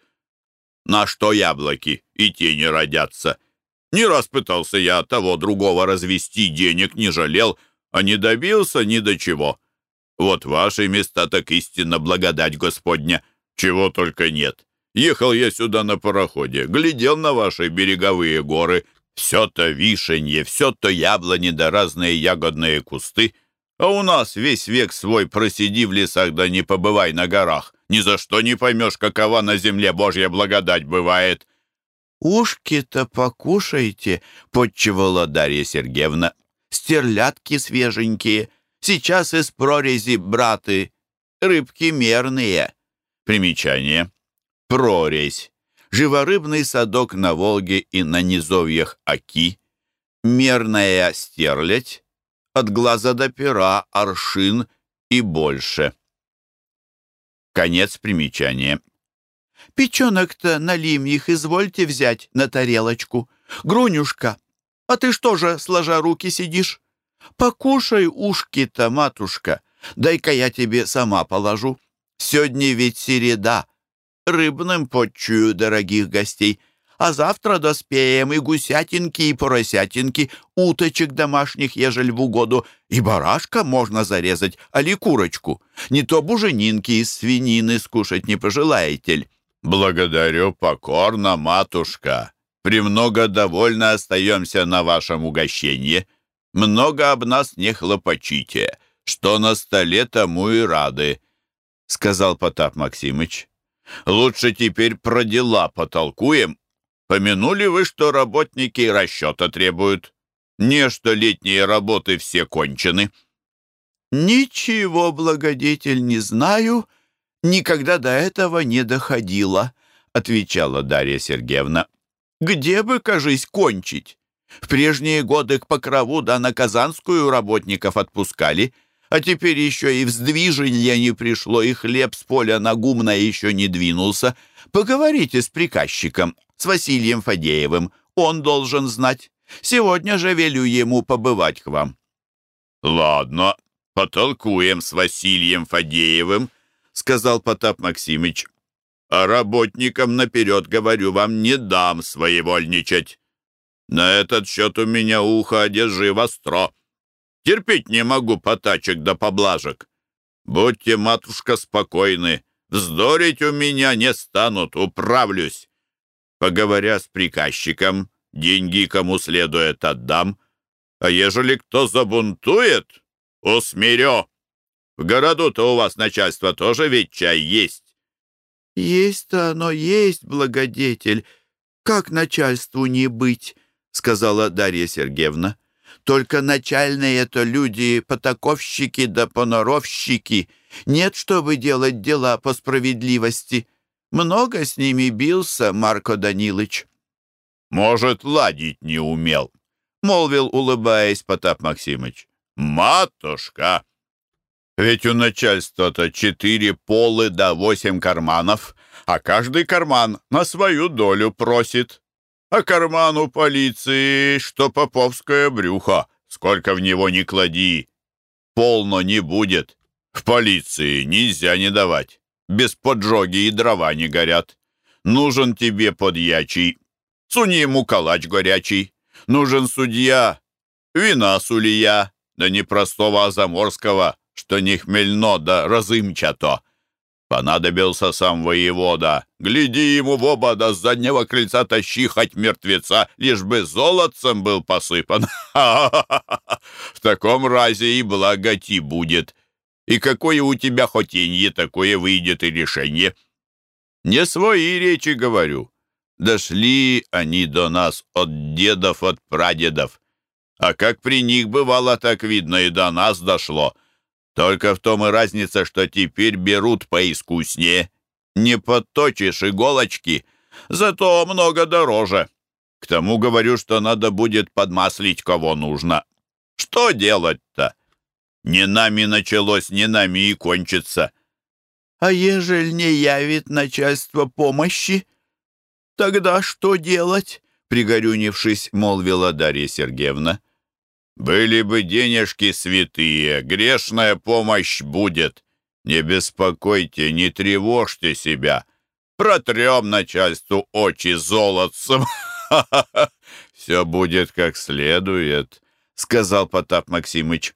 На что яблоки и тени родятся?» Не раз пытался я того другого развести, денег не жалел, а не добился ни до чего. Вот ваши места так истинно благодать Господня. Чего только нет. Ехал я сюда на пароходе, глядел на ваши береговые горы. Все-то вишенье, все-то яблони да разные ягодные кусты. А у нас весь век свой просиди в лесах да не побывай на горах. Ни за что не поймешь, какова на земле Божья благодать бывает. «Ушки-то покушайте», — подчевала Дарья Сергеевна. «Стерлядки свеженькие, сейчас из прорези браты, рыбки мерные». Примечание. Прорезь. Живорыбный садок на Волге и на низовьях Оки. Мерная стерлядь. От глаза до пера аршин и больше. Конец примечания. Печенок-то на лимьих извольте взять на тарелочку. Грунюшка, а ты что же, сложа руки, сидишь? Покушай ушки-то, матушка. Дай-ка я тебе сама положу. Сегодня ведь середа. Рыбным подчую дорогих гостей. А завтра доспеем и гусятинки, и поросятинки, уточек домашних, ежель в угоду, и барашка можно зарезать, али курочку. Не то буженинки из свинины скушать не пожелаете? «Благодарю покорно, матушка. Премного довольно остаемся на вашем угощении. Много об нас не хлопочите. Что на столе, тому и рады», — сказал Потап Максимыч. «Лучше теперь про дела потолкуем. Помянули вы, что работники расчета требуют? Не, что летние работы все кончены». «Ничего, благодетель, не знаю», никогда до этого не доходило», — отвечала Дарья Сергеевна. «Где бы, кажись, кончить? В прежние годы к Покрову да на Казанскую работников отпускали, а теперь еще и вздвиженье не пришло, и хлеб с поля на гумно еще не двинулся. Поговорите с приказчиком, с Василием Фадеевым, он должен знать. Сегодня же велю ему побывать к вам». «Ладно, потолкуем с Василием Фадеевым», сказал Потап Максимыч. «А работникам наперед, говорю вам, не дам своевольничать. На этот счет у меня ухо одежи востро. Терпеть не могу потачек да поблажек. Будьте, матушка, спокойны. Вздорить у меня не станут, управлюсь. Поговоря с приказчиком, деньги кому следует отдам, а ежели кто забунтует, усмирю». В городу-то у вас начальство тоже ведь чай есть. Есть-то оно есть, благодетель. Как начальству не быть, сказала Дарья Сергеевна. Только начальные-то люди потаковщики да поноровщики. Нет, чтобы делать дела по справедливости. Много с ними бился Марко Данилыч. Может, ладить не умел, молвил, улыбаясь Потап Максимыч. Матушка! Ведь у начальства-то четыре полы да восемь карманов, а каждый карман на свою долю просит. А карман у полиции, что поповское брюхо, сколько в него не клади. Полно не будет. В полиции нельзя не давать. Без поджоги и дрова не горят. Нужен тебе подьячий. Суни ему калач горячий. Нужен судья. Вина сулия. Да не простого, а заморского что не хмельно да разымчато. Понадобился сам воевода. Гляди ему в оба, да с заднего крыльца тащи хоть мертвеца, лишь бы золотцем был посыпан. <laughs> В таком разе и благоти будет. И какое у тебя хотенье, такое выйдет и решение. Не свои речи говорю. Дошли они до нас от дедов, от прадедов. А как при них бывало, так видно, и до нас дошло — только в том и разница, что теперь берут поискуснее. Не подточишь иголочки, зато много дороже. К тому говорю, что надо будет подмаслить кого нужно. Что делать-то? Не нами началось, не нами и кончится. А ежели не явит начальство помощи, тогда что делать? Пригорюнившись, молвила Дарья Сергеевна. Были бы денежки святые, грешная помощь будет. Не беспокойте, не тревожьте себя. Протрем начальству очи золотцем. <laughs> Все будет как следует, — сказал Потап Максимыч.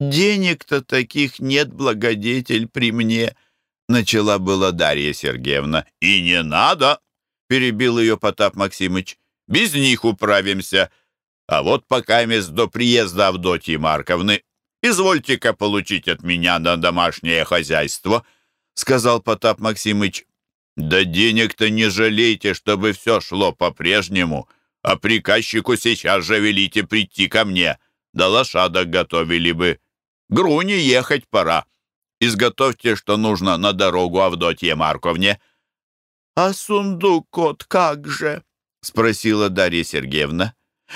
«Денег-то таких нет, благодетель, при мне», — начала была Дарья Сергеевна. «И не надо!» — перебил ее Потап Максимыч. «Без них управимся. А вот пока мест до приезда Авдотьи Марковны извольте-ка получить от меня на домашнее хозяйство», — сказал Потап Максимыч. «Да денег-то не жалейте, чтобы все шло по-прежнему, а приказчику сейчас же велите прийти ко мне, да лошадок готовили бы. Груне ехать пора. Изготовьте, что нужно на дорогу Авдотье Марковне». «А сундук-кот как же?» — спросила Дарья Сергеевна.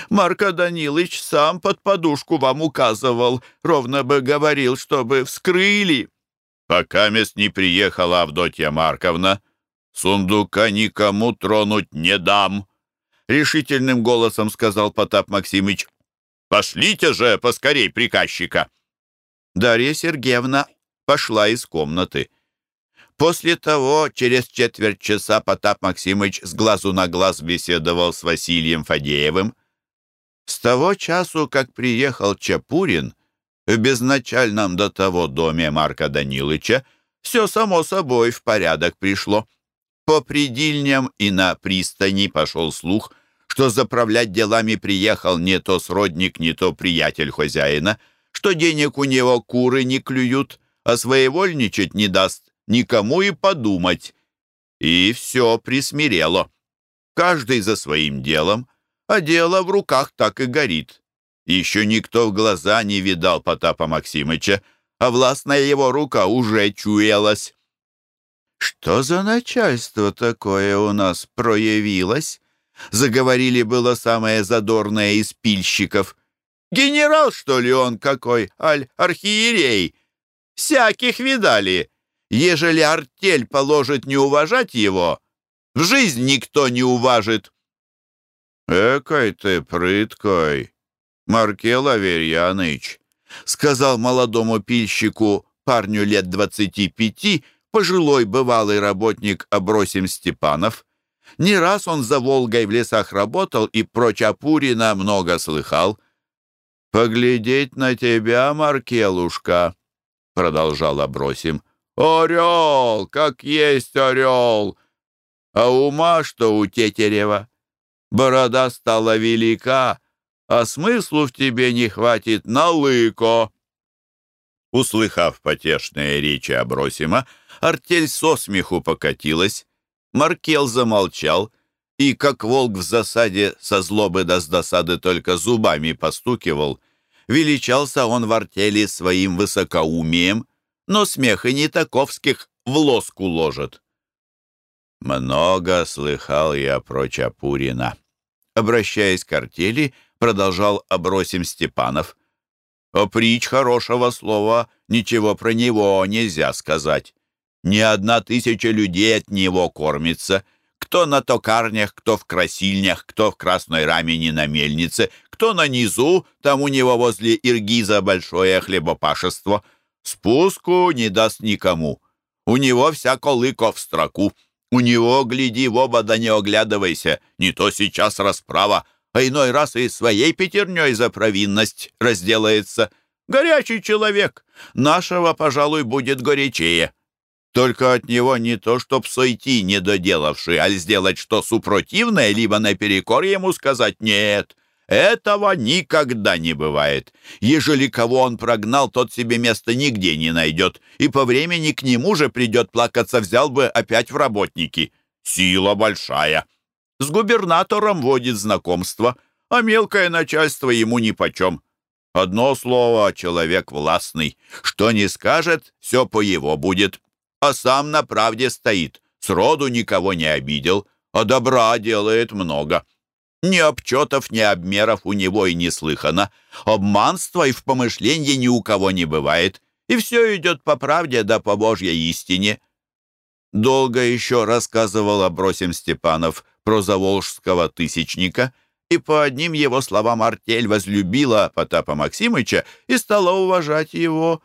«Марко Данилович сам под подушку вам указывал, ровно бы говорил, чтобы вскрыли». «Пока мест не приехала Авдотья Марковна, сундука никому тронуть не дам», — решительным голосом сказал Потап Максимыч. «Пошлите же поскорей приказчика». Дарья Сергеевна пошла из комнаты. После того, через четверть часа Потап Максимыч с глазу на глаз беседовал с Василием Фадеевым. С того часу, как приехал Чапурин, в безначальном до того доме Марка Данилыча все само собой в порядок пришло. По придильням и на пристани пошел слух, что заправлять делами приехал не то сродник, не то приятель хозяина — что денег у него куры не клюют, а своевольничать не даст никому и подумать. И все присмирело. Каждый за своим делом, а дело в руках так и горит. Еще никто в глаза не видал Потапа Максимыча, а властная его рука уже чуялась. «Что за начальство такое у нас проявилось?» Заговорили было самое задорное из пильщиков. Генерал, что ли, он какой, аль архиерей? Всяких видали. Ежели артель положит не уважать его, в жизнь никто не уважит. «Экой ты прыткой, Маркел Аверьяныч», — сказал молодому пильщику, парню лет двадцати пяти, пожилой бывалый работник Абросим Степанов. Не раз он за Волгой в лесах работал и про Чапурина много слыхал — «Поглядеть на тебя, Маркелушка!» — продолжал Абросим. «Орел, как есть орел! А ума, что у Тетерева? Борода стала велика, а смыслу в тебе не хватит на лыко!» Услыхав потешные речи Абросима, артель со смеху покатилась. Маркел замолчал — и, как волк в засаде, со злобы да с досады только зубами постукивал. Величался он в артели своим высокоумием, но смех и не таковских в лоску ложит. Много слыхал я про Чапурина. Обращаясь к артели, продолжал обросим Степанов. О притч хорошего слова ничего про него нельзя сказать. Ни одна тысяча людей от него кормится — кто на токарнях, кто в красильнях, кто в красной рамени на мельнице, кто на низу, там у него возле Иргиза большое хлебопашество. Спуску не даст никому. У него вся колыко в строку. У него, гляди, в оба да не оглядывайся, не то сейчас расправа, а иной раз и своей пятерней за провинность разделается. Горячий человек, нашего, пожалуй, будет горячее. Только от него не то, чтоб сойти, не доделавший, а сделать что супротивное, либо наперекор ему сказать «нет». Этого никогда не бывает. Ежели кого он прогнал, тот себе места нигде не найдет, и по времени к нему же придет плакаться, взял бы опять в работники. Сила большая. С губернатором водит знакомство, а мелкое начальство ему нипочем. Одно слово — человек властный. Что не скажет, все по его будет а сам на правде стоит, сроду никого не обидел, а добра делает много. Ни обчетов, ни обмеров у него и не слыхано. Обманства и в помышлении ни у кого не бывает. И все идет по правде да по Божьей истине. Долго еще рассказывал Абросим Степанов про заволжского тысячника, и по одним его словам артель возлюбила Потапа Максимыча и стала уважать его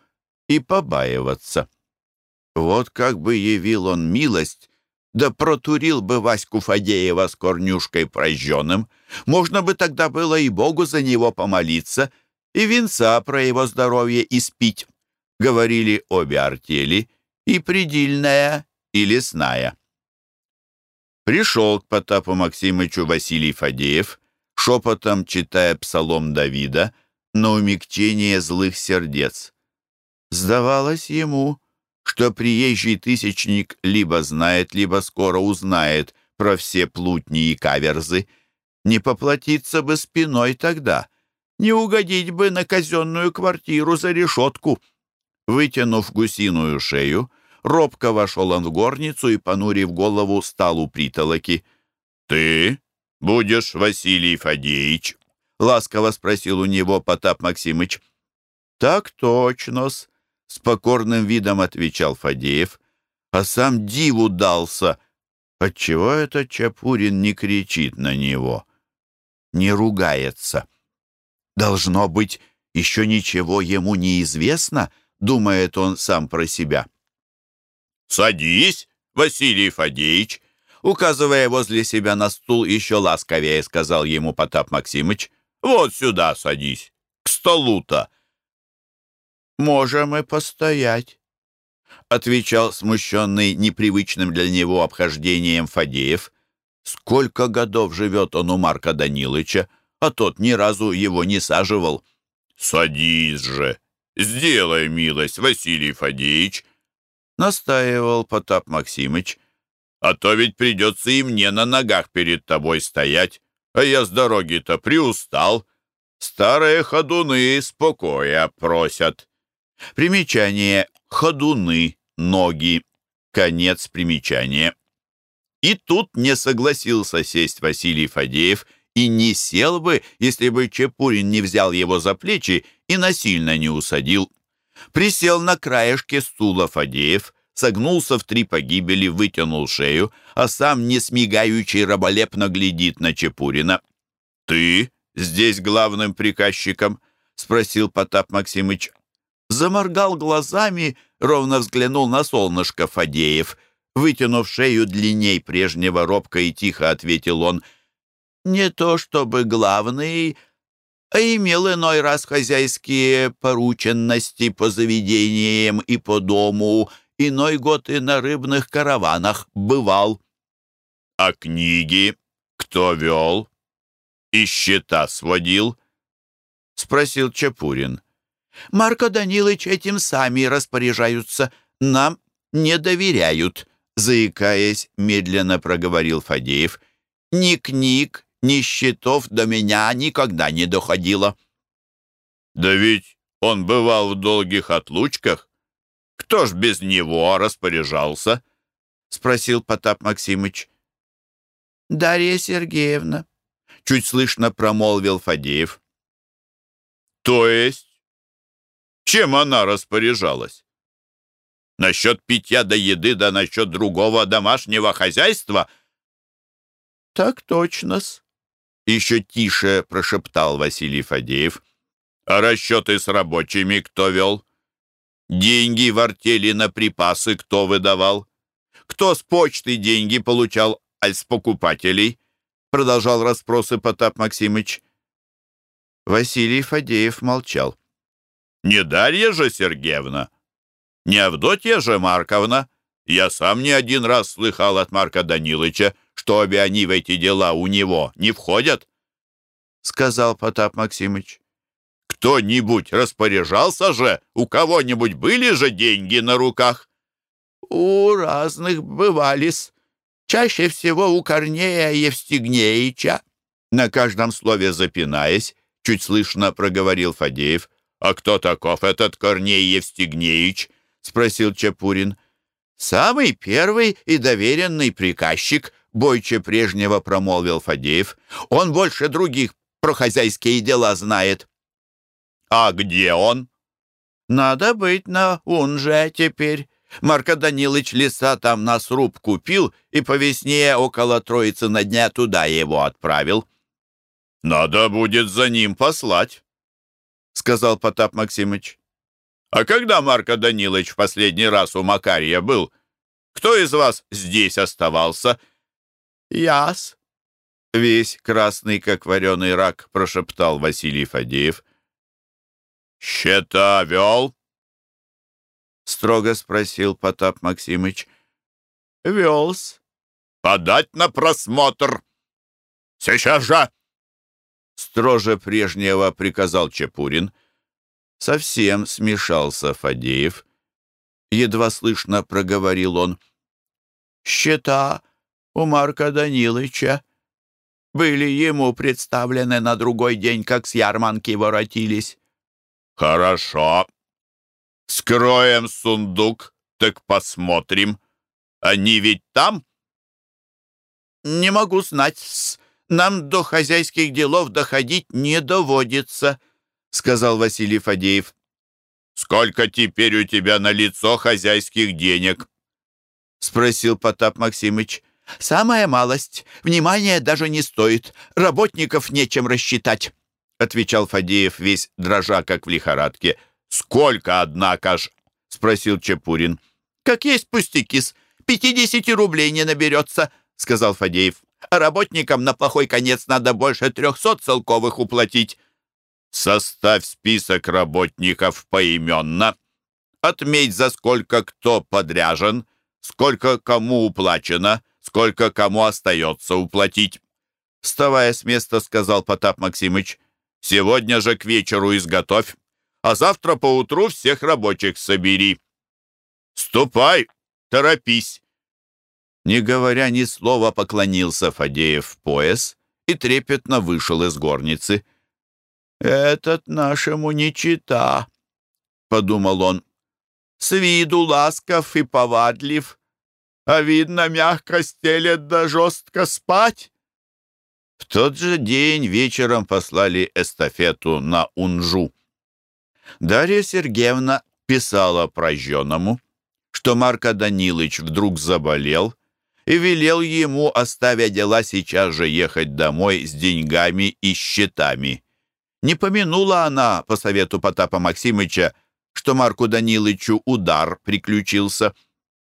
и побаиваться. Вот как бы явил он милость, да протурил бы Ваську Фадеева с корнюшкой прожженным. Можно бы тогда было и Богу за него помолиться, и венца про его здоровье испить. Говорили обе артели, и предельная, и лесная. Пришел к Потапу Максимычу Василий Фадеев, шепотом читая псалом Давида на умягчение злых сердец. Сдавалось ему, что приезжий тысячник либо знает, либо скоро узнает про все плутни и каверзы. Не поплатиться бы спиной тогда, не угодить бы на казенную квартиру за решетку. Вытянув гусиную шею, робко вошел он в горницу и, понурив голову, стал у притолоки. «Ты будешь Василий Фадеевич?» — ласково спросил у него Потап Максимыч. «Так точно-с», — с покорным видом отвечал Фадеев, а сам диву дался. Отчего этот Чапурин не кричит на него, не ругается? Должно быть, еще ничего ему не известно, думает он сам про себя. «Садись, Василий Фадеевич!» Указывая возле себя на стул, еще ласковее сказал ему Потап Максимыч. «Вот сюда садись, к столу-то!» «Можем и постоять», — отвечал смущенный непривычным для него обхождением Фадеев. «Сколько годов живет он у Марка Данилыча, а тот ни разу его не саживал». «Садись же! Сделай милость, Василий Фадеевич!» — настаивал Потап Максимыч. «А то ведь придется и мне на ногах перед тобой стоять, а я с дороги-то приустал. Старые ходуны спокоя просят». Примечание «ходуны», «ноги», конец примечания. И тут не согласился сесть Василий Фадеев и не сел бы, если бы Чепурин не взял его за плечи и насильно не усадил. Присел на краешке стула Фадеев, согнулся в три погибели, вытянул шею, а сам, не смигаючий, раболепно глядит на Чепурина. «Ты здесь главным приказчиком?» — спросил Потап Максимыч. Заморгал глазами, ровно взглянул на солнышко Фадеев. Вытянув шею длинней прежнего, робко и тихо ответил он. «Не то чтобы главный, а имел иной раз хозяйские порученности по заведениям и по дому, иной год и на рыбных караванах бывал. — А книги кто вел? И счета сводил? — спросил Чапурин. — Марко Данилович этим сами распоряжаются, нам не доверяют, — заикаясь, медленно проговорил Фадеев. — Ни книг, ни счетов до меня никогда не доходило. Да ведь он бывал в долгих отлучках. Кто ж без него распоряжался? Спросил Потап Максимыч. Дарья Сергеевна. Чуть слышно промолвил Фадеев. То есть? Чем она распоряжалась? Насчет питья до еды, да насчет другого домашнего хозяйства? Так точно-с, еще тише прошептал Василий Фадеев. «А расчеты с рабочими кто вел? Деньги в артели на припасы кто выдавал? Кто с почты деньги получал, аль с покупателей?» Продолжал расспросы Потап Максимыч. Василий Фадеев молчал. «Не Дарья же Сергеевна? Не Авдотья же Марковна? Я сам не один раз слыхал от Марка Данилыча, что обе они в эти дела у него не входят? — сказал Потап Максимыч. — Кто-нибудь распоряжался же? У кого-нибудь были же деньги на руках? — У разных бывались. Чаще всего у Корнея Евстигнеича. На каждом слове запинаясь, чуть слышно проговорил Фадеев. — А кто таков этот Корней Евстигнеич? — спросил Чапурин. — Самый первый и доверенный приказчик бойче прежнего промолвил Фадеев. «Он больше других про хозяйские дела знает». «А где он?» «Надо быть на Унже теперь. Марко Данилыч леса там на сруб купил и по весне около Троицы на дня туда его отправил». «Надо будет за ним послать», — сказал Потап Максимыч. «А когда Марко Данилович в последний раз у Макария был, кто из вас здесь оставался?» «Яс!» Весь красный, как вареный рак, прошептал Василий Фадеев. счета вел?» — строго спросил Потап Максимыч. «Велс». «Подать на просмотр!» «Сейчас же!» Строже прежнего приказал Чепурин. Совсем смешался Фадеев. Едва слышно проговорил он. «Счета у Марка Данилыча были ему представлены на другой день, как с ярманки воротились». «Хорошо. Скроем сундук, так посмотрим. Они ведь там?» «Не могу знать. Нам до хозяйских делов доходить не доводится», — сказал Василий Фадеев. «Сколько теперь у тебя на лицо хозяйских денег?» — спросил Потап Максимыч. «Самая малость. Внимания даже не стоит. Работников нечем рассчитать», — отвечал Фадеев, весь дрожа, как в лихорадке. «Сколько, однако ж?» — спросил Чепурин. «Как есть пустяки-с. Пятидесяти рублей не наберется», — сказал Фадеев. «А работникам на плохой конец надо больше трехсот целковых уплатить». «Составь список работников поименно. Отметь, за сколько кто подряжен, сколько кому уплачено, сколько кому остается уплатить». Вставая с места, сказал Потап Максимыч, «Сегодня же к вечеру изготовь, а завтра поутру всех рабочих собери. Ступай, торопись». Не говоря ни слова, поклонился Фадеев в пояс и трепетно вышел из горницы. «Этот нашему не чита», — подумал он. «С виду ласков и повадлив, а видно, мягко стелет да жестко спать». В тот же день вечером послали эстафету на Унжу. Дарья Сергеевна писала прожженному, что Марко Данилович вдруг заболел и велел ему, оставя дела, сейчас же ехать домой с деньгами и счетами. Не помянула она, по совету Потапа Максимыча, что Марку Данилычу удар приключился.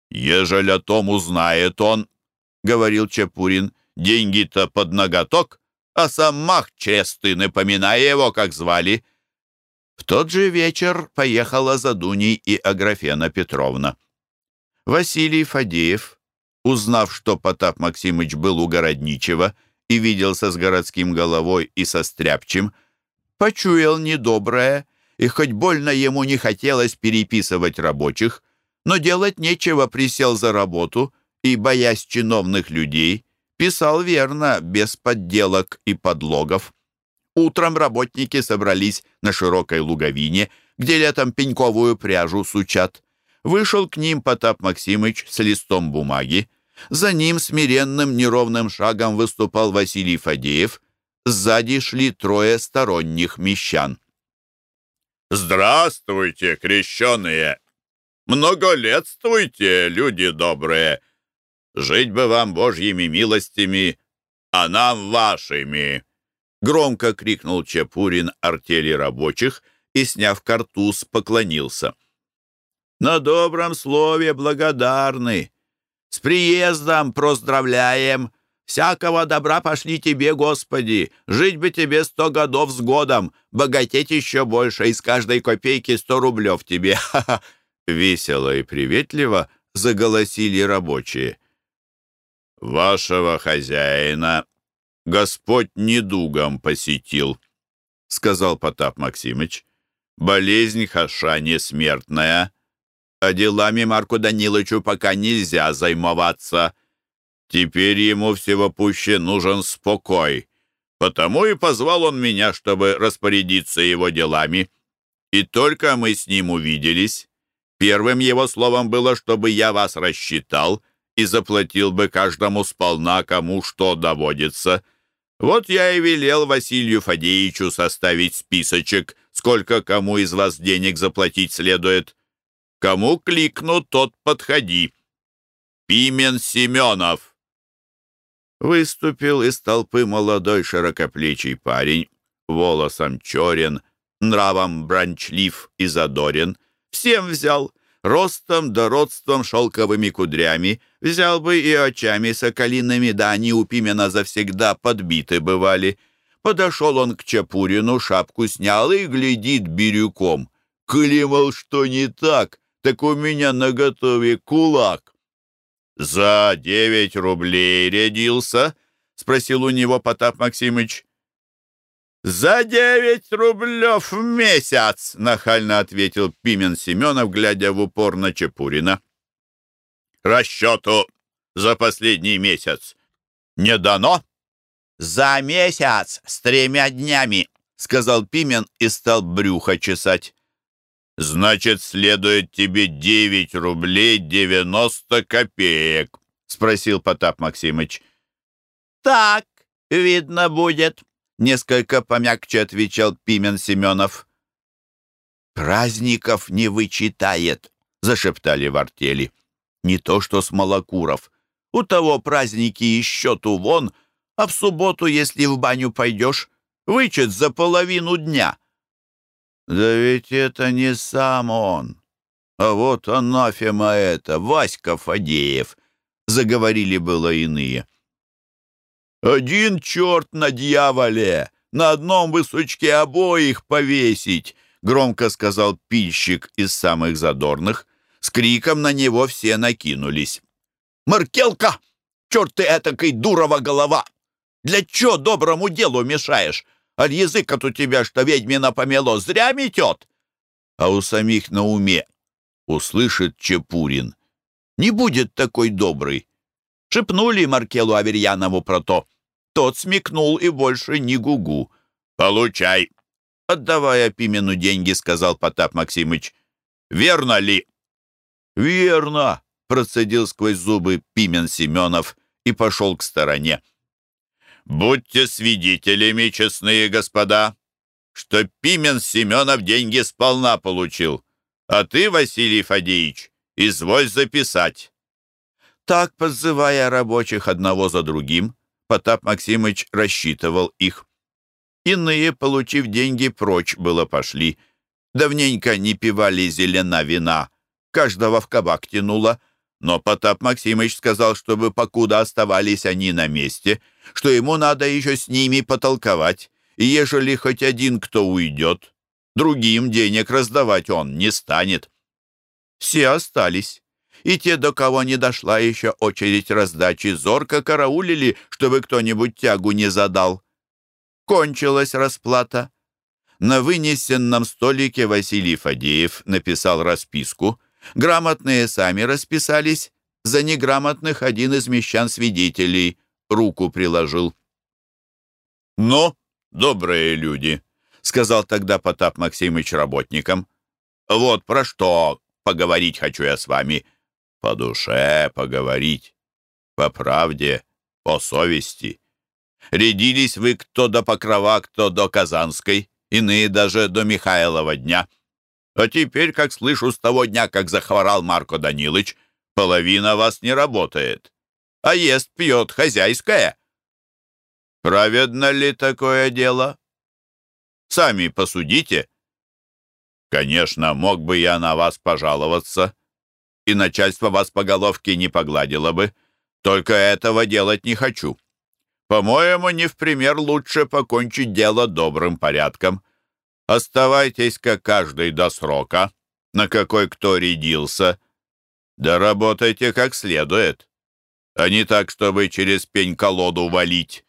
«Ежели о том узнает он, — говорил Чапурин, — деньги-то под ноготок, а сам мах честный, напоминая его, как звали». В тот же вечер поехала за Дуней и Аграфена Петровна. Василий Фадеев, узнав, что Потап Максимыч был у Городничева и виделся с городским головой и со стряпчим, почуял недоброе, и хоть больно ему не хотелось переписывать рабочих, но делать нечего, присел за работу и, боясь чиновных людей, писал верно, без подделок и подлогов. Утром работники собрались на широкой луговине, где летом пеньковую пряжу сучат. Вышел к ним Потап Максимыч с листом бумаги. За ним смиренным неровным шагом выступал Василий Фадеев. Сзади шли трое сторонних мещан. «Здравствуйте, крещеные! Многолетствуйте, люди добрые! Жить бы вам божьими милостями, а нам вашими!» Громко крикнул Чапурин артели рабочих и, сняв картуз, поклонился. «На добром слове благодарны! С приездом проздравляем! Всякого добра пошли тебе, Господи! Жить бы тебе сто годов с годом, богатеть еще больше, из каждой копейки сто рублев тебе!» Весело и приветливо заголосили рабочие. «Вашего хозяина Господь недугом посетил», — сказал Потап Максимыч. «Болезнь хаша не смертная, а делами Марку Даниловичу пока нельзя займоваться. Теперь ему всего пуще нужен спокой, потому и позвал он меня, чтобы распорядиться его делами. И только мы с ним увиделись. Первым его словом было, чтобы я вас рассчитал и заплатил бы каждому сполна, кому что доводится». Вот я и велел Василию Фадеевичу составить списочек, сколько кому из вас денег заплатить следует. Кому кликну, тот подходи. Пимен Семенов. Выступил из толпы молодой широкоплечий парень, волосом черен, нравом бранчлив и задорен. Всем взял, ростом да родством шелковыми кудрями, взял бы и очами соколиными, да они у Пимена завсегда подбиты бывали. Подошел он к Чапурину, шапку снял и глядит бирюком. Климал, что не так, так у меня наготове кулак. «За девять рублей рядился?» — спросил у него Потап Максимыч. «За девять рублев в месяц!» — нахально ответил Пимен Семенов, глядя в упор на Чепурина. «Расчету за последний месяц не дано?» «За месяц с тремя днями!» — сказал Пимен и стал брюхо чесать. «Значит, следует тебе девять рублей девяносто копеек?» — спросил Потап Максимыч. «Так, видно будет», — несколько помягче отвечал Пимен Семенов. «Праздников не вычитает», — зашептали в артели. «Не то что Смолокуров. У того праздники и счету вон, а в субботу, если в баню пойдешь, вычет за половину дня». Да ведь это не сам он, а вот анафема это, Васька Фадеев, заговорили было иные. Один черт на дьяволе, на одном высочке обоих повесить, громко сказал пильщик из самых задорных. С криком на него все накинулись. «Маркелка! Черт ты этакой дурова голова! Для чё доброму делу мешаешь? Аль язык от у тебя, что ведьмина помело, зря метет. А у самих на уме услышит Чепурин. Не будет такой добрый. Шепнули Маркелу Аверьянову про то. Тот смекнул и больше не гугу. «Получай!» Отдавая Пимену деньги, сказал Потап Максимыч. «Верно ли?» «Верно!» процедил сквозь зубы Пимен Семенов и пошел к стороне. Будьте свидетелями, честные господа, что Пимен Семенов деньги сполна получил, а ты, Василий Фадеевич, изволь записать». Так, подзывая рабочих одного за другим, Потап Максимыч рассчитывал их. Иные, получив деньги, прочь было пошли. Давненько не пивали зелена вина, каждого в кабак тянуло — но Потап Максимыч сказал, чтобы покуда оставались они на месте, что ему надо еще с ними потолковать, и ежели хоть один кто уйдет, другим денег раздавать он не станет. Все остались, и те, до кого не дошла еще очередь раздачи, зорко караулили, чтобы кто-нибудь тягу не задал. Кончилась расплата. На вынесенном столике Василий Фадеев написал расписку — Грамотные сами расписались, за неграмотных один из мещан-свидетелей руку приложил. «Ну, добрые люди», — сказал тогда Потап Максимыч работникам, «вот про что поговорить хочу я с вами. По душе поговорить, по правде, по совести. Рядились вы кто до Покрова, кто до Казанской, иные даже до Михайлова дня». А теперь, как слышу, с того дня, как захворал Марко Данилыч, половина вас не работает, а ест, пьет хозяйское. Праведно ли такое дело? Сами посудите. Конечно, мог бы я на вас пожаловаться, и начальство вас по головке не погладило бы, только этого делать не хочу. По-моему, не в пример лучше покончить дело добрым порядком. Оставайтесь-ка каждый до срока, на какой кто рядился. Да работайте как следует, а не так, чтобы через пень-колоду валить.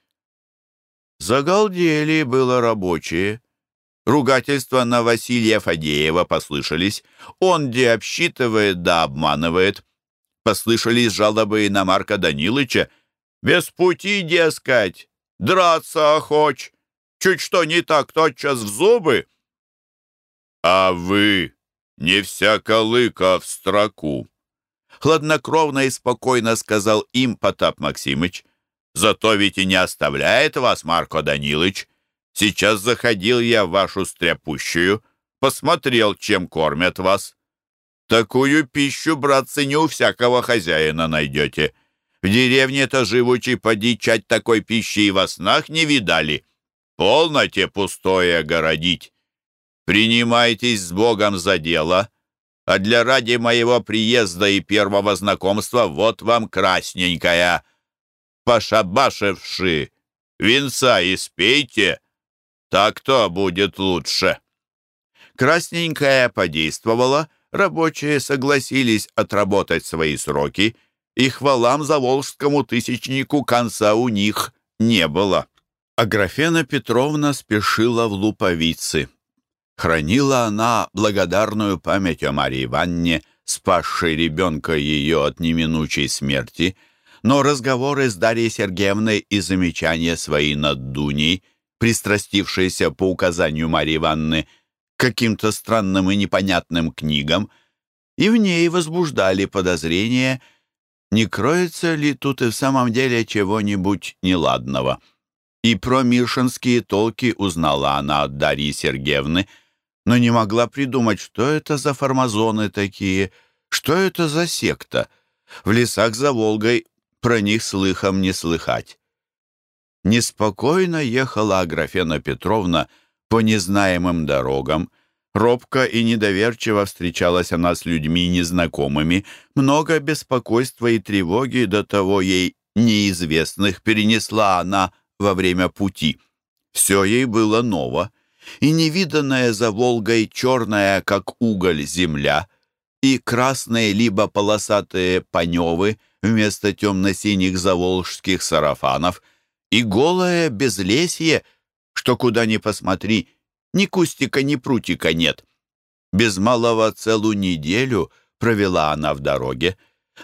Загалдели было рабочие. Ругательства на Василия Фадеева послышались. Он где обсчитывает да обманывает. Послышались жалобы и на Марка Данилыча. «Без пути, дескать, драться охоч. Чуть что не так, тотчас в зубы». «А вы не всяко лыка в строку», — хладнокровно и спокойно сказал им Потап Максимыч. «Зато ведь и не оставляет вас Марко Данилыч. Сейчас заходил я в вашу стряпущую, посмотрел, чем кормят вас. Такую пищу, братцы, не у всякого хозяина найдете. В деревне-то живучи подичать такой пищи и во снах не видали. Полноте пустое городить. Принимайтесь с Богом за дело, а для ради моего приезда и первого знакомства вот вам красненькая. Пошабашевши, венца испейте, Так-то будет лучше». Красненькая подействовала, рабочие согласились отработать свои сроки, и хвалам заволжскому тысячнику конца у них не было. Аграфена Петровна спешила в Луповицы. Хранила она благодарную память о Марии Ивановне, спасшей ребенка ее от неминучей смерти, но разговоры с Дарьей Сергеевной и замечания свои над Дуней, пристрастившиеся по указанию Марии Ивановны каким-то странным и непонятным книгам, и в ней возбуждали подозрения, не кроется ли тут и в самом деле чего-нибудь неладного. И про миршинские толки узнала она от Дарьи Сергеевны, но не могла придумать, что это за формазоны такие, что это за секта. В лесах за Волгой про них слыхом не слыхать. Неспокойно ехала Аграфена Петровна по незнаемым дорогам, Робко и недоверчиво встречалась она с людьми незнакомыми, много беспокойства и тревоги до того ей неизвестных перенесла она во время пути. Все ей было ново, и невиданная за Волгой черная, как уголь, земля, и красные либо полосатые паневы вместо темно-синих заволжских сарафанов, и голое безлесье, что куда ни посмотри, ни кустика, ни прутика нет. Без малого целую неделю провела она в дороге.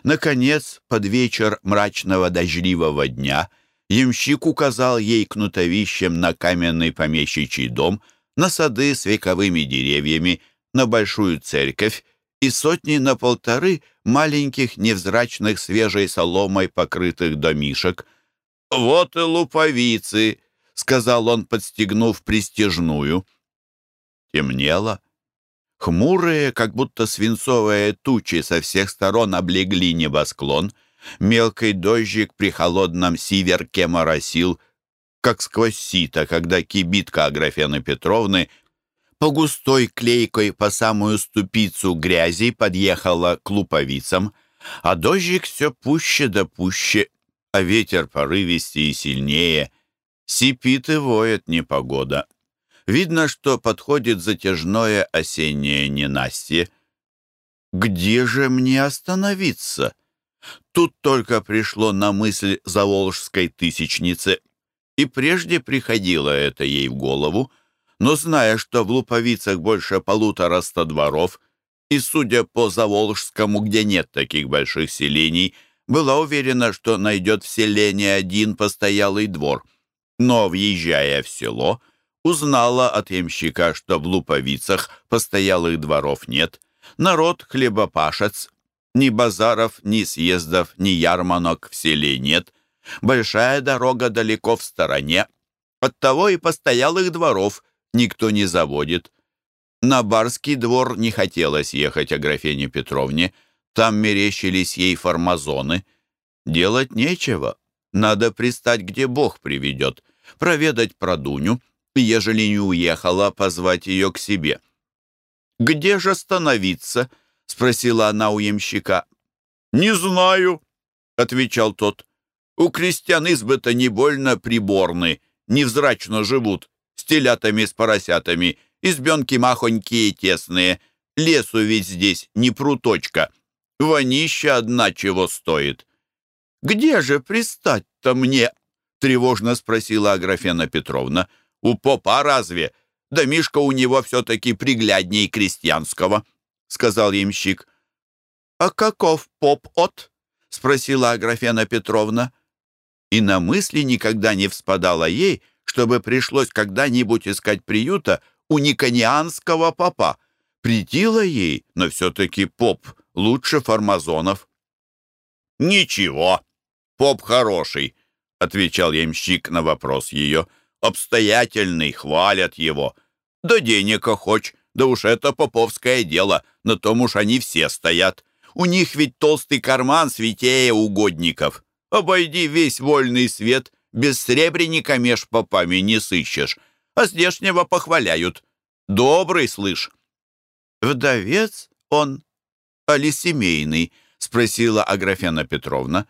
Наконец, под вечер мрачного дождливого дня, ямщик указал ей кнутовищем на каменный помещичий дом, на сады с вековыми деревьями, на большую церковь и сотни на полторы маленьких невзрачных свежей соломой покрытых домишек. «Вот и луповицы», — сказал он, подстегнув пристежную. Темнело. Хмурые, как будто свинцовые тучи со всех сторон облегли небосклон. Мелкий дождик при холодном сиверке моросил, как сквозь сито, когда кибитка Аграфены Петровны по густой клейкой по самую ступицу грязи подъехала к луповицам, а дождик все пуще да пуще, а ветер порывистее и сильнее. Сипит и воет непогода. Видно, что подходит затяжное осеннее ненастье. Где же мне остановиться? Тут только пришло на мысль заволжской тысячнице, и прежде приходило это ей в голову, но зная, что в Луповицах больше полутораста дворов, и, судя по Заволжскому, где нет таких больших селений, была уверена, что найдет в селении один постоялый двор. Но, въезжая в село, узнала от ямщика, что в Луповицах постоялых дворов нет, народ хлебопашец, ни базаров, ни съездов, ни ярманок в селе нет, большая дорога далеко в стороне, оттого и постоялых дворов никто не заводит. На барский двор не хотелось ехать Аграфене Петровне, там мерещились ей формазоны. Делать нечего, надо пристать, где Бог приведет, проведать про Дуню, ежели не уехала, позвать ее к себе. «Где же остановиться?» — спросила она у ямщика. «Не знаю», — отвечал тот. «У крестьян избы-то не больно приборны, невзрачно живут, с телятами, с поросятами, избенки махонькие тесные, лесу ведь здесь не пруточка, вонища одна чего стоит». «Где же пристать-то мне?» — тревожно спросила Аграфена Петровна. У попа разве? Да Мишка у него все-таки приглядней крестьянского», — сказал ямщик. «А каков поп от?» — спросила Аграфена Петровна. И на мысли никогда не вспадала ей, чтобы пришлось когда-нибудь искать приюта у никонианского попа. Притила ей, но все-таки поп лучше фармазонов. «Ничего, поп хороший», — отвечал ямщик на вопрос ее обстоятельный, хвалят его. Да денег охоч, да уж это поповское дело, на том уж они все стоят. У них ведь толстый карман святее угодников. Обойди весь вольный свет, без сребреника меж попами не сыщешь, а здешнего похваляют. Добрый, слышь. «Вдовец он, али семейный?» — спросила Аграфена Петровна.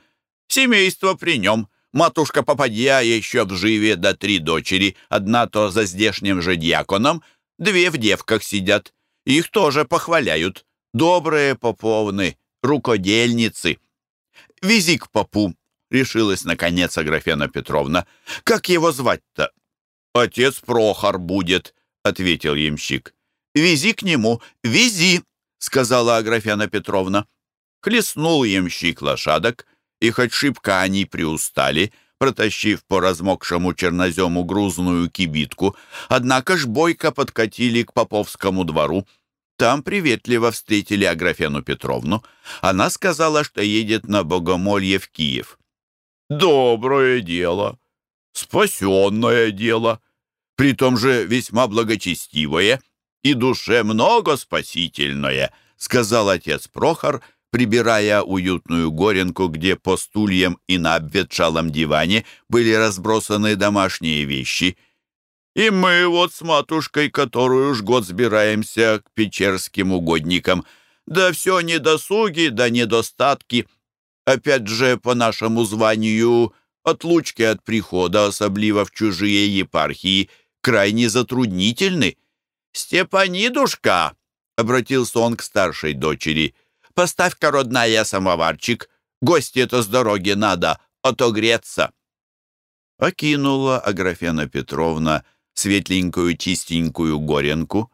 «Семейство при нем», Матушка попадья еще в живе до три дочери, одна то за здешним же дьяконом, две в девках сидят. Их тоже похваляют. Добрые поповны, рукодельницы. Вези к попу, решилась наконец Аграфена Петровна. Как его звать-то? Отец Прохор будет, ответил ямщик. Вези к нему, вези, сказала Аграфена Петровна. Хлестнул ямщик лошадок, и хоть шибко они приустали, протащив по размокшему чернозему грузную кибитку, однако ж бойко подкатили к Поповскому двору. Там приветливо встретили Аграфену Петровну. Она сказала, что едет на Богомолье в Киев. «Доброе дело, спасенное дело, при том же весьма благочестивое и душе много спасительное», сказал отец Прохор, — прибирая уютную горенку, где по стульям и на обветшалом диване были разбросаны домашние вещи. И мы вот с матушкой, которую уж год сбираемся к печерским угодникам. Да все недосуги, да недостатки. Опять же, по нашему званию, отлучки от прихода, особливо в чужие епархии, крайне затруднительны. «Степанидушка!» — обратился он к старшей дочери — Поставь-ка, родная, самоварчик. Гости-то с дороги надо отогреться. Окинула Аграфена Петровна светленькую чистенькую горенку.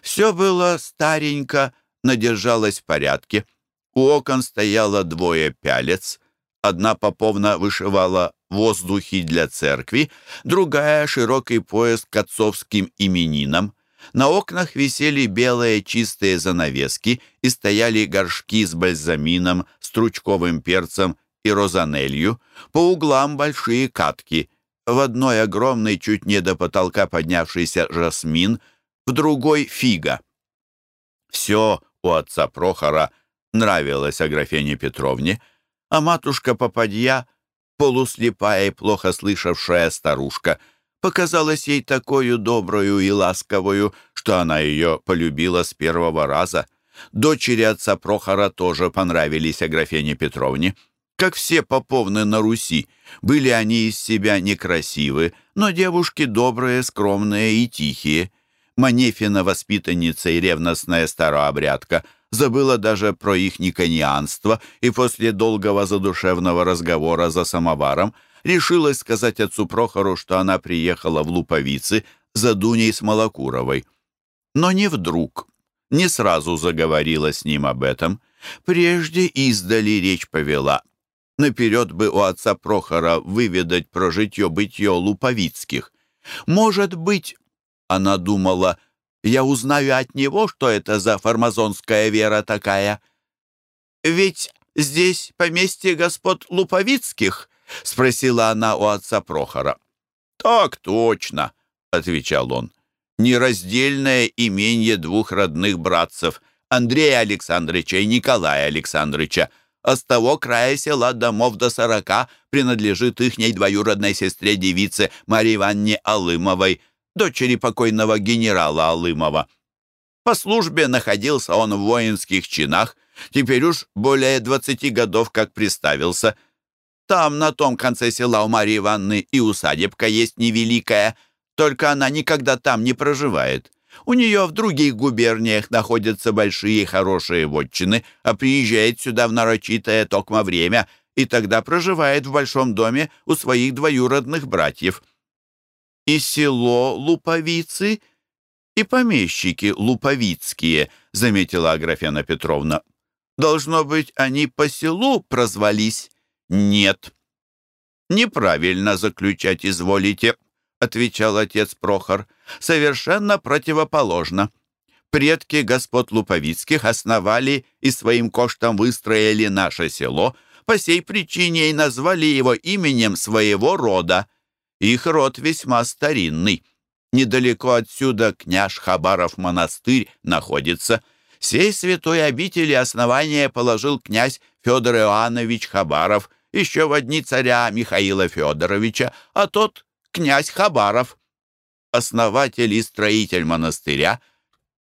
Все было старенько, но держалось в порядке. У окон стояло двое пялец. Одна поповна вышивала воздухи для церкви, другая — широкий пояс к отцовским именинам. На окнах висели белые чистые занавески и стояли горшки с бальзамином, стручковым перцем и розанелью. По углам большие катки. В одной огромный, чуть не до потолка поднявшийся жасмин, в другой — фига. Все у отца Прохора нравилось Аграфене Петровне, а матушка Попадья, полуслепая и плохо слышавшая старушка — показалась ей такую добрую и ласковую, что она ее полюбила с первого раза. Дочери отца Прохора тоже понравились Аграфене Петровне. Как все поповны на Руси, были они из себя некрасивы, но девушки добрые, скромные и тихие. Манефина, воспитанница и ревностная старообрядка, забыла даже про их никонианство и после долгого задушевного разговора за самоваром решилась сказать отцу Прохору, что она приехала в Луповицы за Дуней Смолокуровой. Но не вдруг, не сразу заговорила с ним об этом. Прежде издали речь повела. Наперед бы у отца Прохора выведать про житье-бытье Луповицких. Может быть, она думала, я узнаю от него, что это за фармазонская вера такая. Ведь здесь поместье господ Луповицких, — спросила она у отца Прохора. «Так точно», — отвечал он. «Нераздельное имение двух родных братцев, Андрея Александровича и Николая Александровича. А с того края села домов до сорока принадлежит ихней двоюродной сестре-девице Марии Ивановне Алымовой, дочери покойного генерала Алымова. По службе находился он в воинских чинах, теперь уж более двадцати годов как приставился — там, на том конце села у Марии Ивановны, и усадебка есть невеликая, только она никогда там не проживает. У нее в других губерниях находятся большие хорошие вотчины, а приезжает сюда в нарочитое токмо время и тогда проживает в большом доме у своих двоюродных братьев. И село Луповицы, и помещики Луповицкие, заметила Аграфена Петровна. Должно быть, они по селу прозвались. «Нет». «Неправильно заключать изволите», — отвечал отец Прохор. «Совершенно противоположно. Предки господ Луповицких основали и своим коштом выстроили наше село, по сей причине и назвали его именем своего рода. Их род весьма старинный. Недалеко отсюда княж Хабаров монастырь находится. Сей святой обители основания положил князь Федор Иоаннович Хабаров, еще в дни царя Михаила Федоровича, а тот князь Хабаров. Основатель и строитель монастыря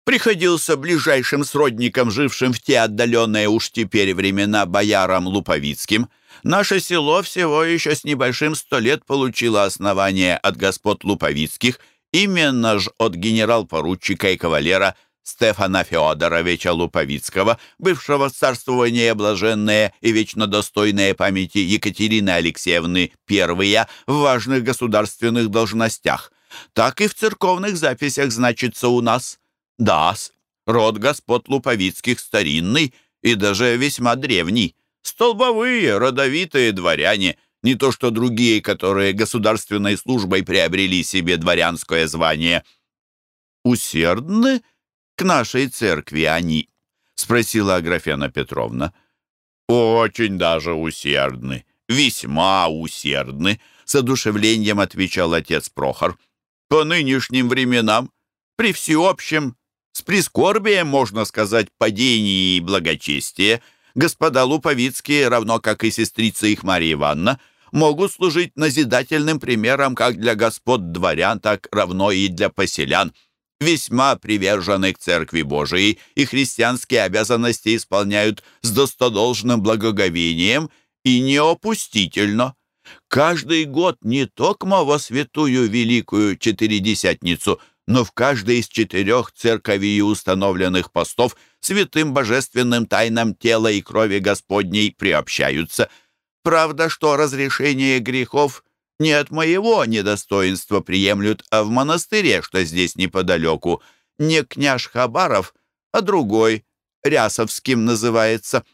приходился ближайшим сродником, жившим в те отдаленные уж теперь времена боярам Луповицким. Наше село всего еще с небольшим сто лет получило основание от господ Луповицких, именно ж от генерал-поручика и кавалера Стефана Феодоровича Луповицкого, бывшего в царствование блаженные и вечно достойные памяти Екатерины Алексеевны первые в важных государственных должностях. Так и в церковных записях значится у нас. Да, род господ Луповицких старинный и даже весьма древний. Столбовые, родовитые дворяне, не то что другие, которые государственной службой приобрели себе дворянское звание. Усердны к нашей церкви они?» — спросила Аграфена Петровна. «Очень даже усердны, весьма усердны», — с одушевлением отвечал отец Прохор. «По нынешним временам, при всеобщем, с прискорбием, можно сказать, падении и благочестия, господа Луповицкие, равно как и сестрица их Марья Ивановна, могут служить назидательным примером как для господ дворян, так равно и для поселян» весьма привержены к Церкви Божией и христианские обязанности исполняют с достодолжным благоговением и неопустительно. Каждый год не только во святую Великую Четыредесятницу, но в каждой из четырех церковей установленных постов святым божественным тайнам тела и крови Господней приобщаются. Правда, что разрешение грехов – не от моего недостоинства приемлют, а в монастыре, что здесь неподалеку. Не княж Хабаров, а другой, Рясовским называется.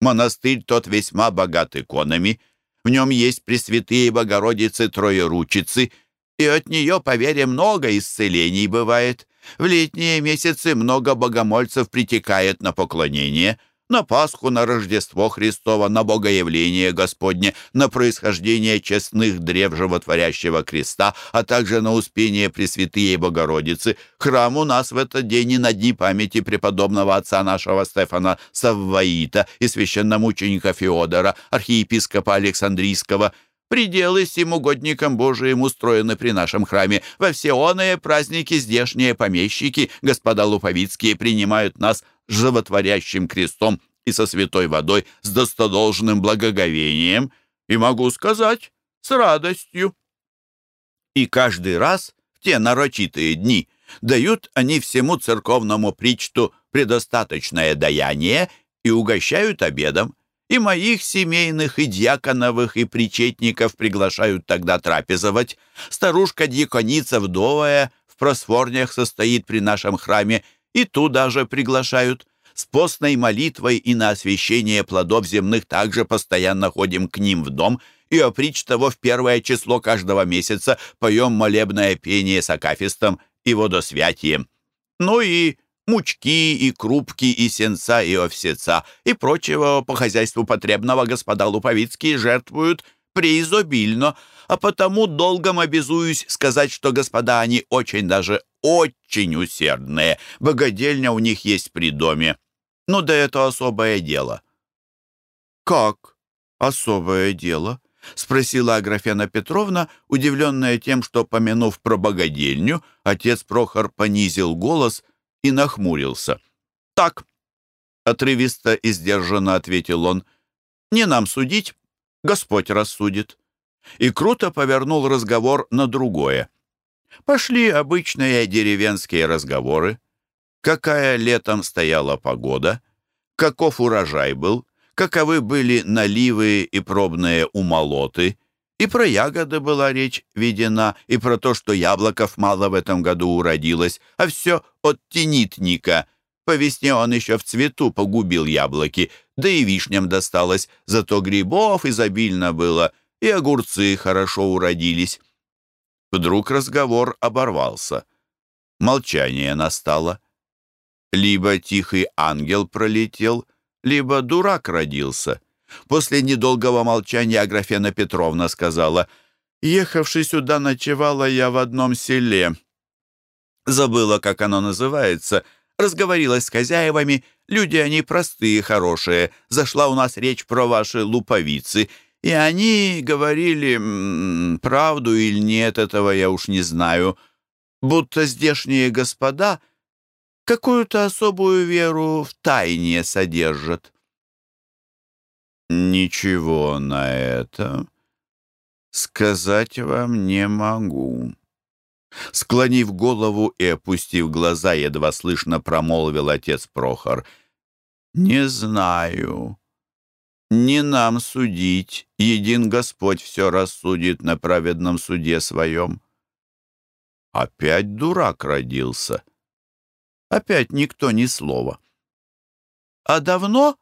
Монастырь тот весьма богат иконами. В нем есть Пресвятые Богородицы Троеручицы, и от нее, поверь, много исцелений бывает. В летние месяцы много богомольцев притекает на поклонение — на Пасху, на Рождество Христово, на Богоявление Господне, на происхождение честных древ животворящего креста, а также на Успение Пресвятые Богородицы. Храм у нас в этот день и на дни памяти преподобного отца нашего Стефана Савваита и священномученика Феодора, архиепископа Александрийского – Пределы сим угодникам Божиим устроены при нашем храме. Во все оные праздники здешние помещики, господа Луповицкие, принимают нас животворящим крестом и со святой водой с достодолжным благоговением, и могу сказать, с радостью. И каждый раз в те нарочитые дни дают они всему церковному причту предостаточное даяние и угощают обедом. И моих семейных, и дьяконовых, и причетников приглашают тогда трапезовать. Старушка-дьяконица вдовая в просворнях состоит при нашем храме и ту даже приглашают. С постной молитвой и на освящение плодов земных также постоянно ходим к ним в дом, и опричь того в первое число каждого месяца поем молебное пение с акафистом и водосвятием. Ну и мучки, и крупки, и сенца, и овсеца, и прочего по хозяйству потребного господа Луповицкие жертвуют преизобильно, а потому долгом обязуюсь сказать, что господа они очень даже очень усердные. Богодельня у них есть при доме. Ну да это особое дело». «Как особое дело?» — спросила Аграфена Петровна, удивленная тем, что, помянув про богодельню, отец Прохор понизил голос и нахмурился. «Так», — отрывисто и сдержанно ответил он, — «не нам судить, Господь рассудит». И круто повернул разговор на другое. Пошли обычные деревенские разговоры. Какая летом стояла погода, каков урожай был, каковы были наливы и пробные умолоты, и про ягоды была речь ведена, и про то, что яблоков мало в этом году уродилось, а все от тенитника. По весне он еще в цвету погубил яблоки, да и вишням досталось, зато грибов изобильно было, и огурцы хорошо уродились. Вдруг разговор оборвался. Молчание настало. Либо тихий ангел пролетел, либо дурак родился. После недолгого молчания Аграфена Петровна сказала, «Ехавши сюда, ночевала я в одном селе. Забыла, как оно называется. Разговорилась с хозяевами. Люди они простые, хорошие. Зашла у нас речь про ваши луповицы. И они говорили, правду или нет, этого я уж не знаю, будто здешние господа какую-то особую веру в тайне содержат. Ничего на это сказать вам не могу. Склонив голову и опустив глаза, едва слышно промолвил отец Прохор. «Не знаю. Не нам судить. Един Господь все рассудит на праведном суде своем». Опять дурак родился. Опять никто ни слова. «А давно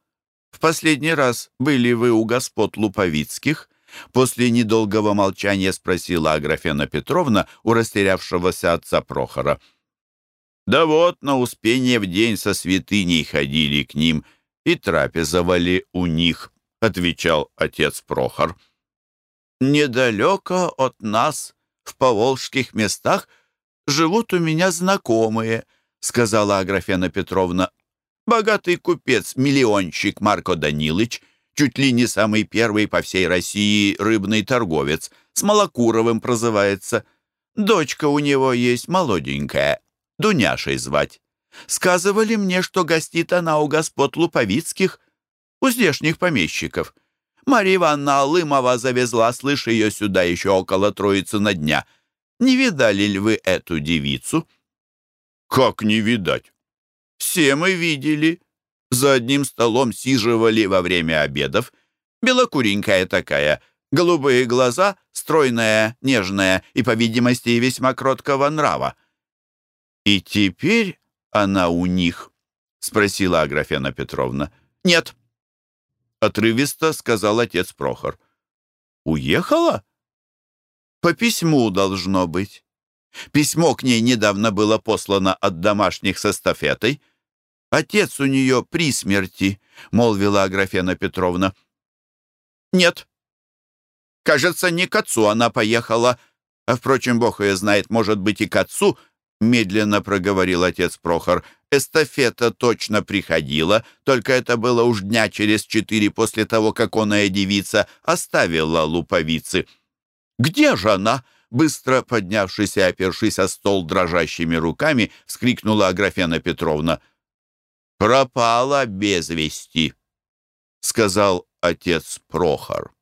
в последний раз были вы у господ Луповицких?» После недолгого молчания спросила Аграфена Петровна у растерявшегося отца Прохора. «Да вот, на Успение в день со святыней ходили к ним и трапезовали у них», — отвечал отец Прохор. «Недалеко от нас, в поволжских местах, живут у меня знакомые», — сказала Аграфена Петровна. «Богатый купец-миллионщик Марко Данилыч — чуть ли не самый первый по всей России рыбный торговец, с Малокуровым прозывается. Дочка у него есть молоденькая, Дуняшей звать. Сказывали мне, что гостит она у господ Луповицких, у здешних помещиков. Марья Ивановна Алымова завезла, слышь, ее сюда еще около троицы на дня. Не видали ли вы эту девицу? Как не видать? Все мы видели за одним столом сиживали во время обедов. Белокуренькая такая, голубые глаза, стройная, нежная и, по видимости, весьма кроткого нрава. «И теперь она у них?» — спросила Аграфена Петровна. «Нет», — отрывисто сказал отец Прохор. «Уехала?» «По письму должно быть. Письмо к ней недавно было послано от домашних с эстафетой». Отец у нее при смерти», — молвила Аграфена Петровна. «Нет. Кажется, не к отцу она поехала. А, впрочем, Бог ее знает, может быть, и к отцу», — медленно проговорил отец Прохор. «Эстафета точно приходила, только это было уж дня через четыре после того, как оная девица оставила луповицы». «Где же она?» Быстро поднявшись и опершись о стол дрожащими руками, вскрикнула Аграфена Петровна — пропала без вести», — сказал отец Прохор.